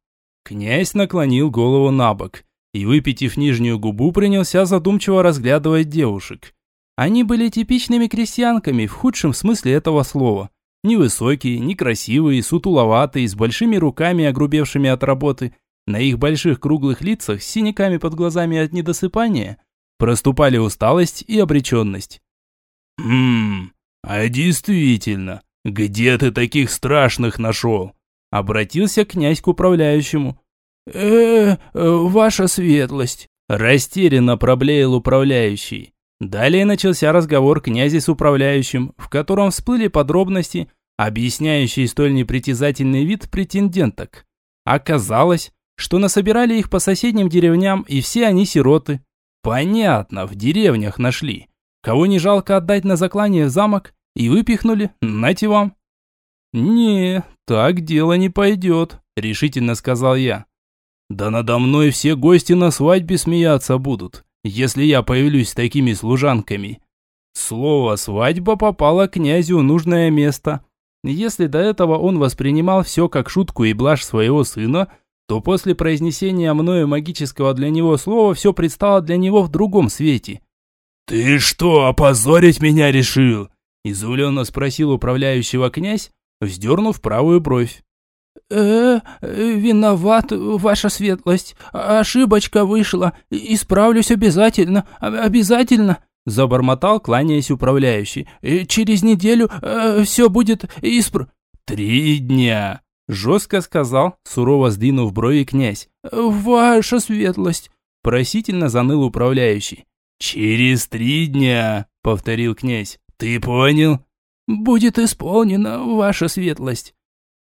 Князь наклонил голову на бок и, выпитив нижнюю губу, принялся задумчиво разглядывать девушек. Они были типичными крестьянками в худшем смысле этого слова. Невысокие, некрасивые, сутуловатые, с большими руками, огрубевшими от работы. На их больших круглых лицах с синяками под глазами от недосыпания проступали усталость и обреченность. «Хм, а действительно, «Где ты таких страшных нашел?» Обратился князь к управляющему. э, -э ваша светлость», растерянно проблеял управляющий. Далее начался разговор князя с управляющим, в котором всплыли подробности, объясняющие столь непритязательный вид претенденток. Оказалось, что насобирали их по соседним деревням, и все они сироты. Понятно, в деревнях нашли. Кого не жалко отдать на заклание в замок, и выпихнули, нате вам. «Не, так дело не пойдет», – решительно сказал я. «Да надо мной все гости на свадьбе смеяться будут, если я появлюсь с такими служанками». Слово «свадьба» попало князю в нужное место. Если до этого он воспринимал все как шутку и блажь своего сына, то после произнесения мною магического для него слова все предстало для него в другом свете. «Ты что, опозорить меня решил?» – изумленно спросил управляющего князь, вздернув правую бровь. «Э, -э виноват, ваша светлость. Ошибочка вышла. Исправлюсь обязательно, обязательно», – забормотал, кланяясь управляющий. «Э, «Через неделю э, все будет испр...» «Три дня», – жестко сказал, сурово сдвинув брови князь. «Ваша светлость», – просительно заныл управляющий. «Через три дня», – повторил князь. «Ты понял?» «Будет исполнено, ваша светлость».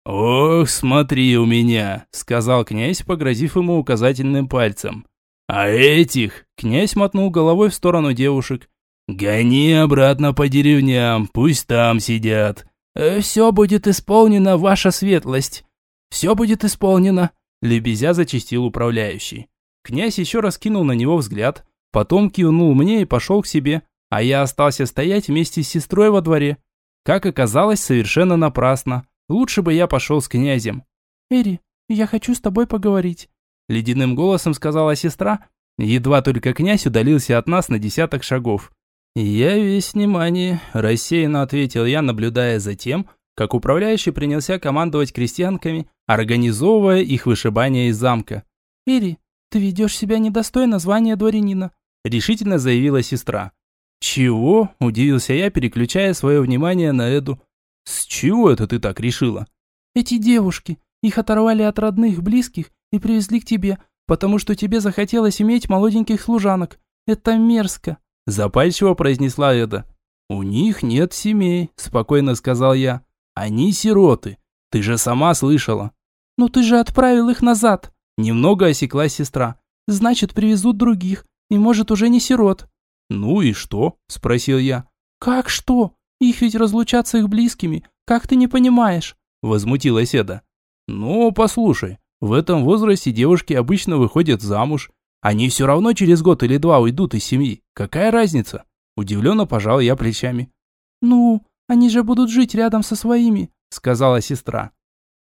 «Ох, смотри у меня», — сказал князь, погрозив ему указательным пальцем. «А этих?» — князь мотнул головой в сторону девушек. «Гони обратно по деревням, пусть там сидят». «Э, «Все будет исполнено, ваша светлость». «Все будет исполнено», — лебезя зачистил управляющий. Князь еще раз кинул на него взгляд, потом кивнул мне и пошел к себе, а я остался стоять вместе с сестрой во дворе. Как оказалось, совершенно напрасно. Лучше бы я пошел с князем. «Эри, я хочу с тобой поговорить», – ледяным голосом сказала сестра. Едва только князь удалился от нас на десяток шагов. «Я весь внимание», – рассеянно ответил я, наблюдая за тем, как управляющий принялся командовать крестьянками, организовывая их вышибание из замка. «Эри, ты ведешь себя недостойно звания дворянина», – решительно заявила сестра. «Чего?» – удивился я, переключая свое внимание на Эду. «С чего это ты так решила?» «Эти девушки. Их оторвали от родных, близких и привезли к тебе, потому что тебе захотелось иметь молоденьких служанок. Это мерзко», – запальчиво произнесла Эда. «У них нет семей», – спокойно сказал я. «Они сироты. Ты же сама слышала». «Ну ты же отправил их назад», – немного осеклась сестра. «Значит, привезут других, и, может, уже не сирот». «Ну и что?» – спросил я. «Как что? Их ведь разлучат с их близкими. Как ты не понимаешь?» – возмутилась Эда. «Ну, послушай, в этом возрасте девушки обычно выходят замуж. Они все равно через год или два уйдут из семьи. Какая разница?» Удивленно пожал я плечами. «Ну, они же будут жить рядом со своими», – сказала сестра.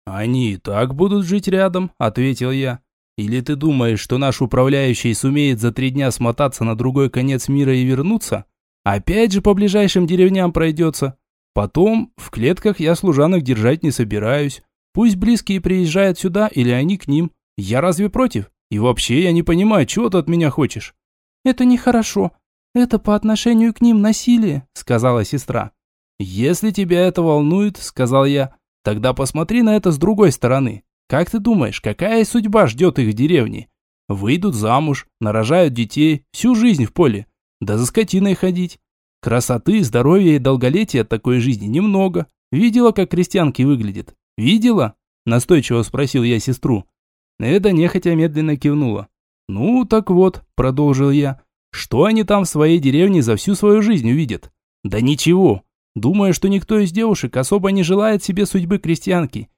«Они и так будут жить рядом», – ответил я. Или ты думаешь, что наш управляющий сумеет за три дня смотаться на другой конец мира и вернуться? Опять же по ближайшим деревням пройдется. Потом, в клетках я служанок держать не собираюсь. Пусть близкие приезжают сюда или они к ним. Я разве против? И вообще я не понимаю, чего ты от меня хочешь?» «Это нехорошо. Это по отношению к ним насилие», — сказала сестра. «Если тебя это волнует, — сказал я, — тогда посмотри на это с другой стороны. Как ты думаешь, какая судьба ждет их в деревне? Выйдут замуж, нарожают детей, всю жизнь в поле. Да за скотиной ходить. Красоты, здоровья и долголетия от такой жизни немного. Видела, как крестьянки выглядят? Видела? Настойчиво спросил я сестру. Эда нехотя медленно кивнула. «Ну, так вот», – продолжил я, – «что они там в своей деревне за всю свою жизнь увидят?» «Да ничего. Думаю, что никто из девушек особо не желает себе судьбы крестьянки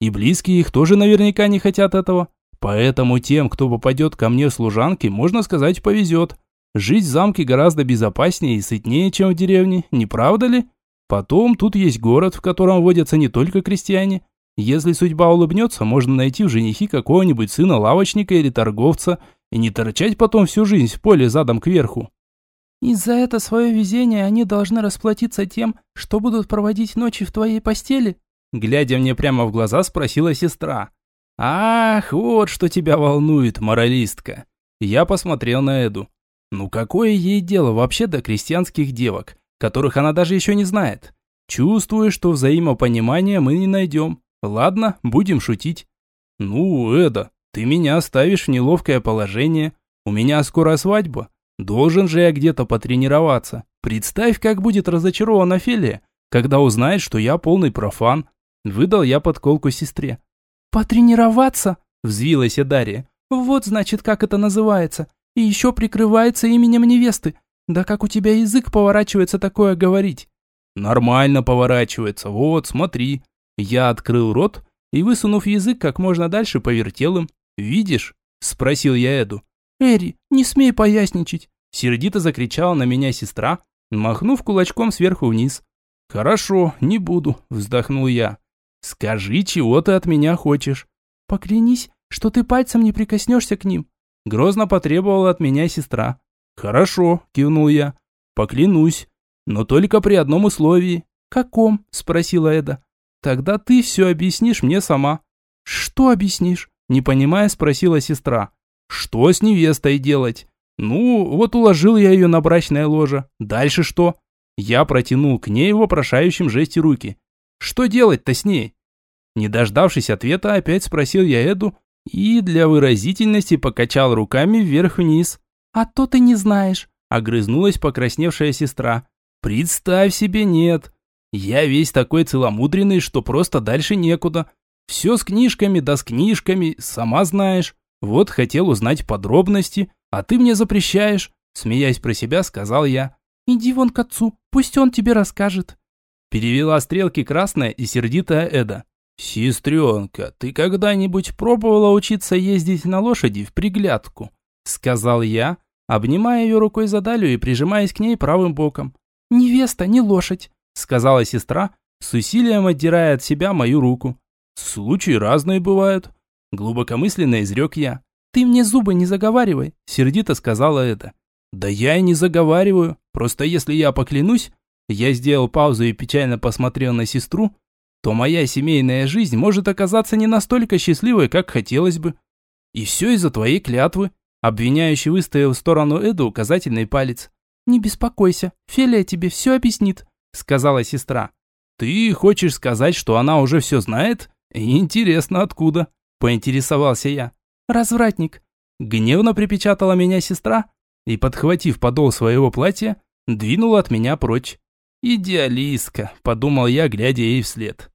и близкие их тоже наверняка не хотят этого. Поэтому тем, кто попадет ко мне в служанки, можно сказать, повезет. Жить в замке гораздо безопаснее и сытнее, чем в деревне, не правда ли? Потом тут есть город, в котором водятся не только крестьяне. Если судьба улыбнется, можно найти в женихи какого-нибудь сына лавочника или торговца и не торчать потом всю жизнь в поле задом кверху. И за это свое везение они должны расплатиться тем, что будут проводить ночи в твоей постели? Глядя мне прямо в глаза, спросила сестра. «Ах, вот что тебя волнует, моралистка!» Я посмотрел на Эду. Ну какое ей дело вообще до крестьянских девок, которых она даже еще не знает? Чувствую, что взаимопонимания мы не найдем. Ладно, будем шутить. Ну, Эда, ты меня оставишь в неловкое положение. У меня скоро свадьба. Должен же я где-то потренироваться. Представь, как будет разочарована Фелия, когда узнает, что я полный профан. Выдал я подколку сестре. «Потренироваться?» – взвилась Дарья. «Вот, значит, как это называется. И еще прикрывается именем невесты. Да как у тебя язык поворачивается такое говорить?» «Нормально поворачивается. Вот, смотри». Я открыл рот и, высунув язык как можно дальше, повертел им. «Видишь?» – спросил я Эду. «Эри, не смей поясничать!» Сердито закричала на меня сестра, махнув кулачком сверху вниз. «Хорошо, не буду», – вздохнул я. «Скажи, чего ты от меня хочешь?» «Поклянись, что ты пальцем не прикоснешься к ним», – грозно потребовала от меня сестра. «Хорошо», – кивнул я. «Поклянусь, но только при одном условии». «Каком?» – спросила Эда. «Тогда ты все объяснишь мне сама». «Что объяснишь?» – не понимая, спросила сестра. «Что с невестой делать?» «Ну, вот уложил я ее на брачное ложе. Дальше что?» Я протянул к ней в вопрошающем жесте руки. «Что делать-то с ней?» Не дождавшись ответа, опять спросил я Эду и для выразительности покачал руками вверх-вниз. «А то ты не знаешь», — огрызнулась покрасневшая сестра. «Представь себе, нет. Я весь такой целомудренный, что просто дальше некуда. Все с книжками да с книжками, сама знаешь. Вот хотел узнать подробности, а ты мне запрещаешь», — смеясь про себя, сказал я. «Иди вон к отцу, пусть он тебе расскажет». Перевела стрелки красная и сердитая Эда. «Сестренка, ты когда-нибудь пробовала учиться ездить на лошади в приглядку?» Сказал я, обнимая ее рукой за талию и прижимаясь к ней правым боком. «Невеста, не лошадь», сказала сестра, с усилием отдирая от себя мою руку. «Случаи разные бывают», глубокомысленно изрек я. «Ты мне зубы не заговаривай», сердито сказала это. «Да я и не заговариваю, просто если я поклянусь, я сделал паузу и печально посмотрел на сестру, то моя семейная жизнь может оказаться не настолько счастливой, как хотелось бы. И все из-за твоей клятвы. Обвиняющий выставил в сторону Эду указательный палец. «Не беспокойся, Фелия тебе все объяснит», — сказала сестра. «Ты хочешь сказать, что она уже все знает? Интересно, откуда?» — поинтересовался я. «Развратник», — гневно припечатала меня сестра и, подхватив подол своего платья, двинула от меня прочь. «Идеалистка», – подумал я, глядя ей вслед.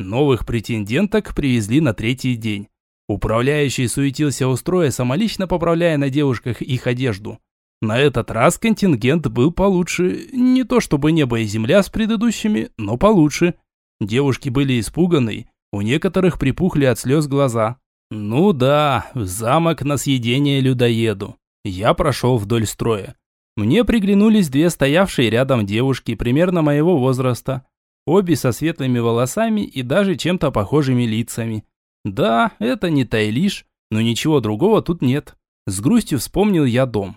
Новых претенденток привезли на третий день. Управляющий суетился у строя, самолично поправляя на девушках их одежду. На этот раз контингент был получше. Не то чтобы небо и земля с предыдущими, но получше. Девушки были испуганы, у некоторых припухли от слез глаза. Ну да, в замок на съедение людоеду. Я прошел вдоль строя. Мне приглянулись две стоявшие рядом девушки примерно моего возраста. Обе со светлыми волосами и даже чем-то похожими лицами. Да, это не Тайлиш, но ничего другого тут нет. С грустью вспомнил я дом.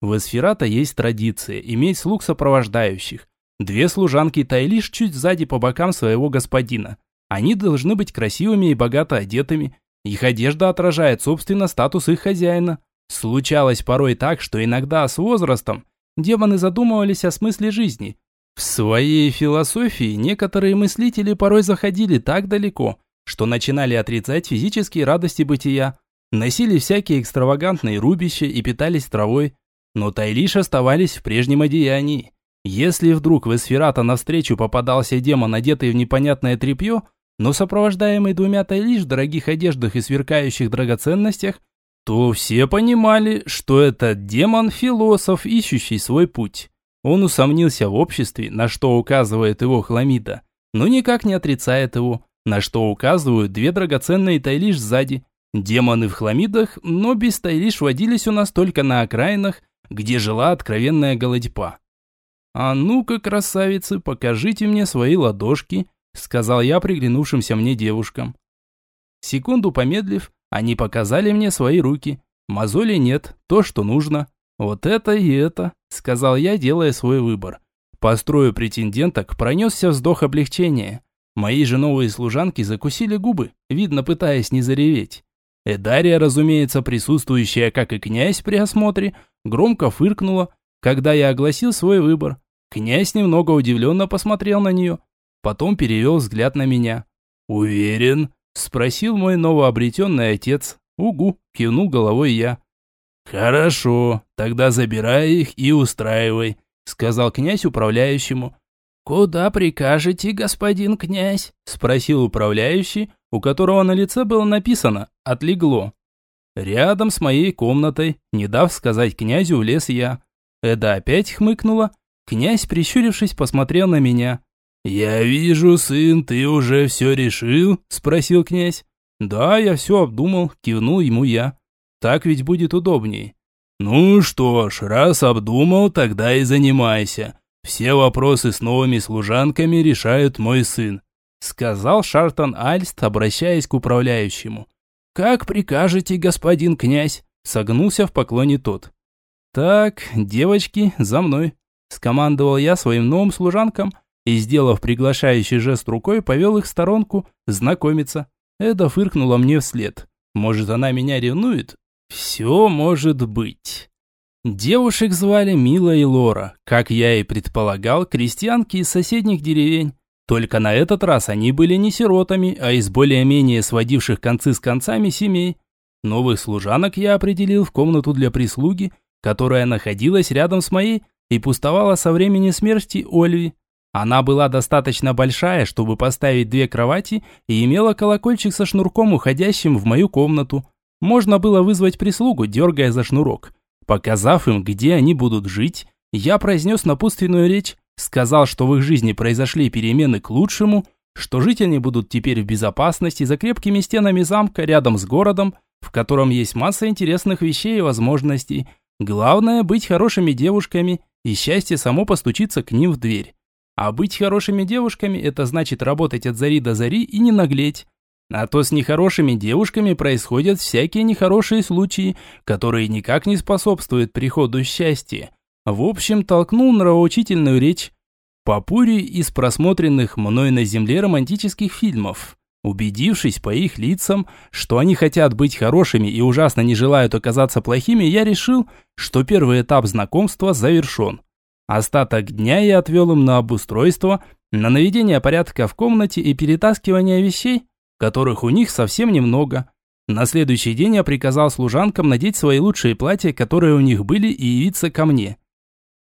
В Эсферата есть традиция иметь слуг сопровождающих. Две служанки Тайлиш чуть сзади по бокам своего господина. Они должны быть красивыми и богато одетыми. Их одежда отражает, собственно, статус их хозяина. Случалось порой так, что иногда с возрастом демоны задумывались о смысле жизни. В своей философии некоторые мыслители порой заходили так далеко, что начинали отрицать физические радости бытия, носили всякие экстравагантные рубища и питались травой, но Тайлиш оставались в прежнем одеянии. Если вдруг в Эсферата навстречу попадался демон, одетый в непонятное тряпье, но сопровождаемый двумя Тайлиш в дорогих одеждах и сверкающих драгоценностях, то все понимали, что этот демон-философ, ищущий свой путь. Он усомнился в обществе, на что указывает его хламида, но никак не отрицает его, на что указывают две драгоценные тайлиш сзади. Демоны в хламидах, но без тайлиш водились у нас только на окраинах, где жила откровенная голодьба. «А ну-ка, красавицы, покажите мне свои ладошки», сказал я приглянувшимся мне девушкам. Секунду помедлив, они показали мне свои руки. Мозоли нет, то, что нужно. Вот это и это, сказал я, делая свой выбор. По претенденток пронесся вздох облегчения. Мои же новые служанки закусили губы, видно, пытаясь не зареветь. Эдария, разумеется, присутствующая, как и князь при осмотре, громко фыркнула, когда я огласил свой выбор. Князь немного удивленно посмотрел на нее, потом перевел взгляд на меня. «Уверен?» Спросил мой новообретенный отец. Угу, кивнул головой я. Хорошо, тогда забирай их и устраивай, сказал князь управляющему. «Куда прикажете, господин князь?» – спросил управляющий, у которого на лице было написано «Отлегло». Рядом с моей комнатой, не дав сказать князю, влез я. Эда опять хмыкнула. Князь, прищурившись, посмотрел на меня. «Я вижу, сын, ты уже все решил?» – спросил князь. «Да, я все обдумал», – кивнул ему я. «Так ведь будет удобней». «Ну что ж, раз обдумал, тогда и занимайся. Все вопросы с новыми служанками решает мой сын», – сказал Шартон Альст, обращаясь к управляющему. «Как прикажете, господин князь?» – согнулся в поклоне тот. «Так, девочки, за мной», – скомандовал я своим новым служанкам – и, сделав приглашающий жест рукой, повел их в сторонку знакомиться. Эда фыркнула мне вслед. Может, она меня ревнует? Все может быть. Девушек звали Мила и Лора, как я и предполагал, крестьянки из соседних деревень. Только на этот раз они были не сиротами, а из более-менее сводивших концы с концами семей. Новых служанок я определил в комнату для прислуги, которая находилась рядом с моей и пустовала со времени смерти Ольви. Она была достаточно большая, чтобы поставить две кровати и имела колокольчик со шнурком, уходящим в мою комнату. Можно было вызвать прислугу, дергая за шнурок. Показав им, где они будут жить, я произнес напутственную речь, сказал, что в их жизни произошли перемены к лучшему, что жить они будут теперь в безопасности за крепкими стенами замка рядом с городом, в котором есть масса интересных вещей и возможностей. Главное быть хорошими девушками, и счастье само постучится к ним в дверь. А быть хорошими девушками – это значит работать от зари до зари и не наглеть. А то с нехорошими девушками происходят всякие нехорошие случаи, которые никак не способствуют приходу счастья. В общем, толкнул нравоучительную речь. Попури из просмотренных мной на земле романтических фильмов. Убедившись по их лицам, что они хотят быть хорошими и ужасно не желают оказаться плохими, я решил, что первый этап знакомства завершен. Остаток дня я отвел им на обустройство, на наведение порядка в комнате и перетаскивание вещей, которых у них совсем немного. На следующий день я приказал служанкам надеть свои лучшие платья, которые у них были, и явиться ко мне.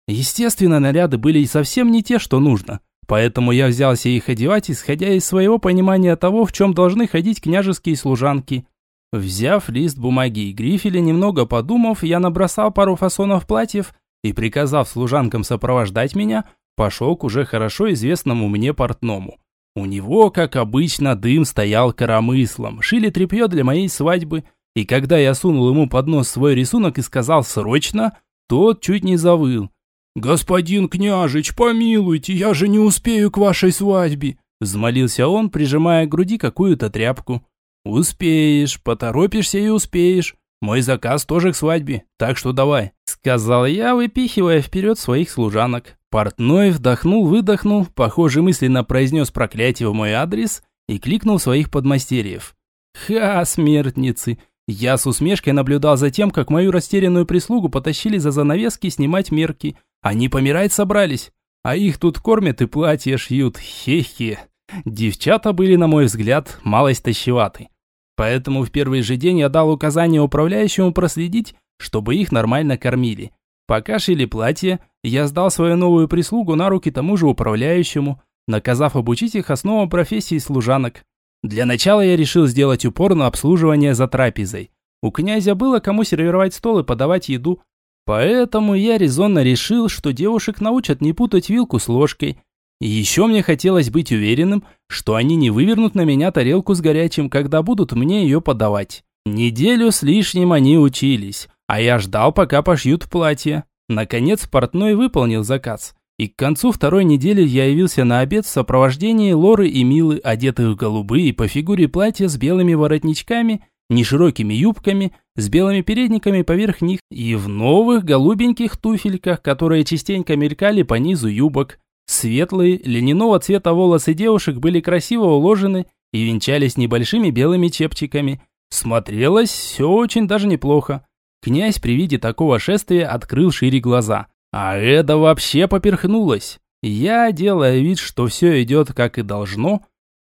Естественно, наряды были совсем не те, что нужно, поэтому я взялся их одевать, исходя из своего понимания того, в чем должны ходить княжеские служанки. Взяв лист бумаги и грифеля, немного подумав, я набросал пару фасонов платьев и, приказав служанкам сопровождать меня, пошел к уже хорошо известному мне портному. У него, как обычно, дым стоял коромыслом, шили тряпье для моей свадьбы, и когда я сунул ему под нос свой рисунок и сказал «срочно», тот чуть не завыл. «Господин княжич, помилуйте, я же не успею к вашей свадьбе!» Взмолился он, прижимая к груди какую-то тряпку. «Успеешь, поторопишься и успеешь. Мой заказ тоже к свадьбе, так что давай», — сказал я, выпихивая вперед своих служанок. Портной вдохнул-выдохнул, похоже, мысленно произнес проклятие в мой адрес и кликнул своих подмастерьев. «Ха, смертницы!» Я с усмешкой наблюдал за тем, как мою растерянную прислугу потащили за занавески снимать мерки. Они помирать собрались, а их тут кормят и платья шьют. Хе-хе. Девчата были, на мой взгляд, малость тащеваты. Поэтому в первый же день я дал указание управляющему проследить, чтобы их нормально кормили. Пока шили платье, я сдал свою новую прислугу на руки тому же управляющему, наказав обучить их основам профессии служанок. Для начала я решил сделать упор на обслуживание за трапезой. У князя было кому сервировать стол и подавать еду, поэтому я резонно решил, что девушек научат не путать вилку с ложкой, еще мне хотелось быть уверенным, что они не вывернут на меня тарелку с горячим, когда будут мне ее подавать. Неделю с лишним они учились, а я ждал, пока пошьют платье. Наконец портной выполнил заказ. И к концу второй недели я явился на обед в сопровождении Лоры и Милы, одетых в голубые по фигуре платья с белыми воротничками, неширокими юбками, с белыми передниками поверх них и в новых голубеньких туфельках, которые частенько мелькали по низу юбок. Светлые, льняного цвета волосы девушек были красиво уложены и венчались небольшими белыми чепчиками. Смотрелось все очень даже неплохо. Князь при виде такого шествия открыл шире глаза. А это вообще поперхнулось. Я, делая вид, что все идет как и должно,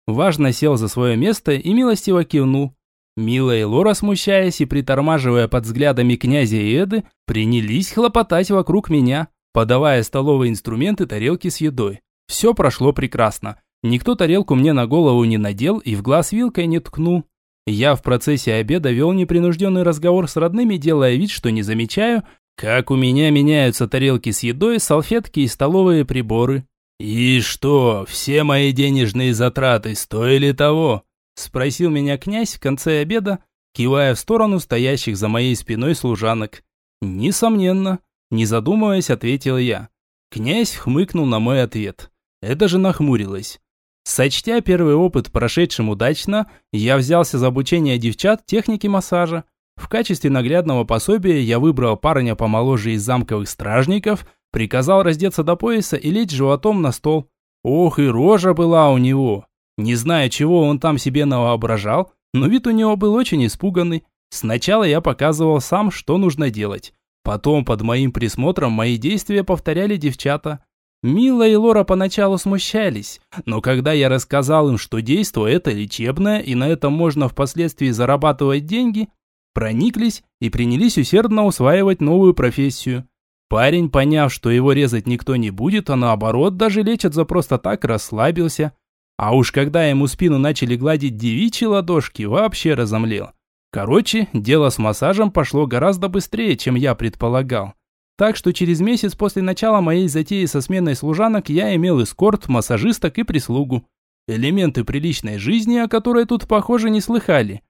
важно сел за свое место и милостиво кивнул. Мила и Лора, смущаясь и притормаживая под взглядами князя и Эды, принялись хлопотать вокруг меня подавая столовые инструменты, тарелки с едой. Все прошло прекрасно. Никто тарелку мне на голову не надел и в глаз вилкой не ткнул. Я в процессе обеда вел непринужденный разговор с родными, делая вид, что не замечаю, как у меня меняются тарелки с едой, салфетки и столовые приборы. «И что, все мои денежные затраты стоили того?» Спросил меня князь в конце обеда, кивая в сторону стоящих за моей спиной служанок. «Несомненно», не задумываясь, ответил я. Князь хмыкнул на мой ответ. Это же нахмурилось. Сочтя первый опыт прошедшим удачно, я взялся за обучение девчат технике массажа. В качестве наглядного пособия я выбрал парня помоложе из замковых стражников, приказал раздеться до пояса и лечь животом на стол. Ох, и рожа была у него. Не знаю, чего он там себе навоображал, но вид у него был очень испуганный. Сначала я показывал сам, что нужно делать. Потом под моим присмотром мои действия повторяли девчата. Мила и Лора поначалу смущались, но когда я рассказал им, что действо это лечебное и на этом можно впоследствии зарабатывать деньги, прониклись и принялись усердно усваивать новую профессию. Парень, поняв, что его резать никто не будет, а наоборот даже лечат за просто так, расслабился. А уж когда ему спину начали гладить девичьи ладошки, вообще разомлел. Короче, дело с массажем пошло гораздо быстрее, чем я предполагал. Так что через месяц после начала моей затеи со сменой служанок я имел эскорт, массажисток и прислугу. Элементы приличной жизни, о которой тут, похоже, не слыхали.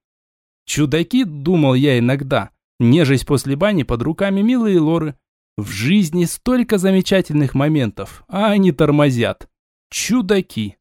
Чудаки, думал я иногда, нежесть после бани под руками милые Лоры. В жизни столько замечательных моментов, а они тормозят. Чудаки.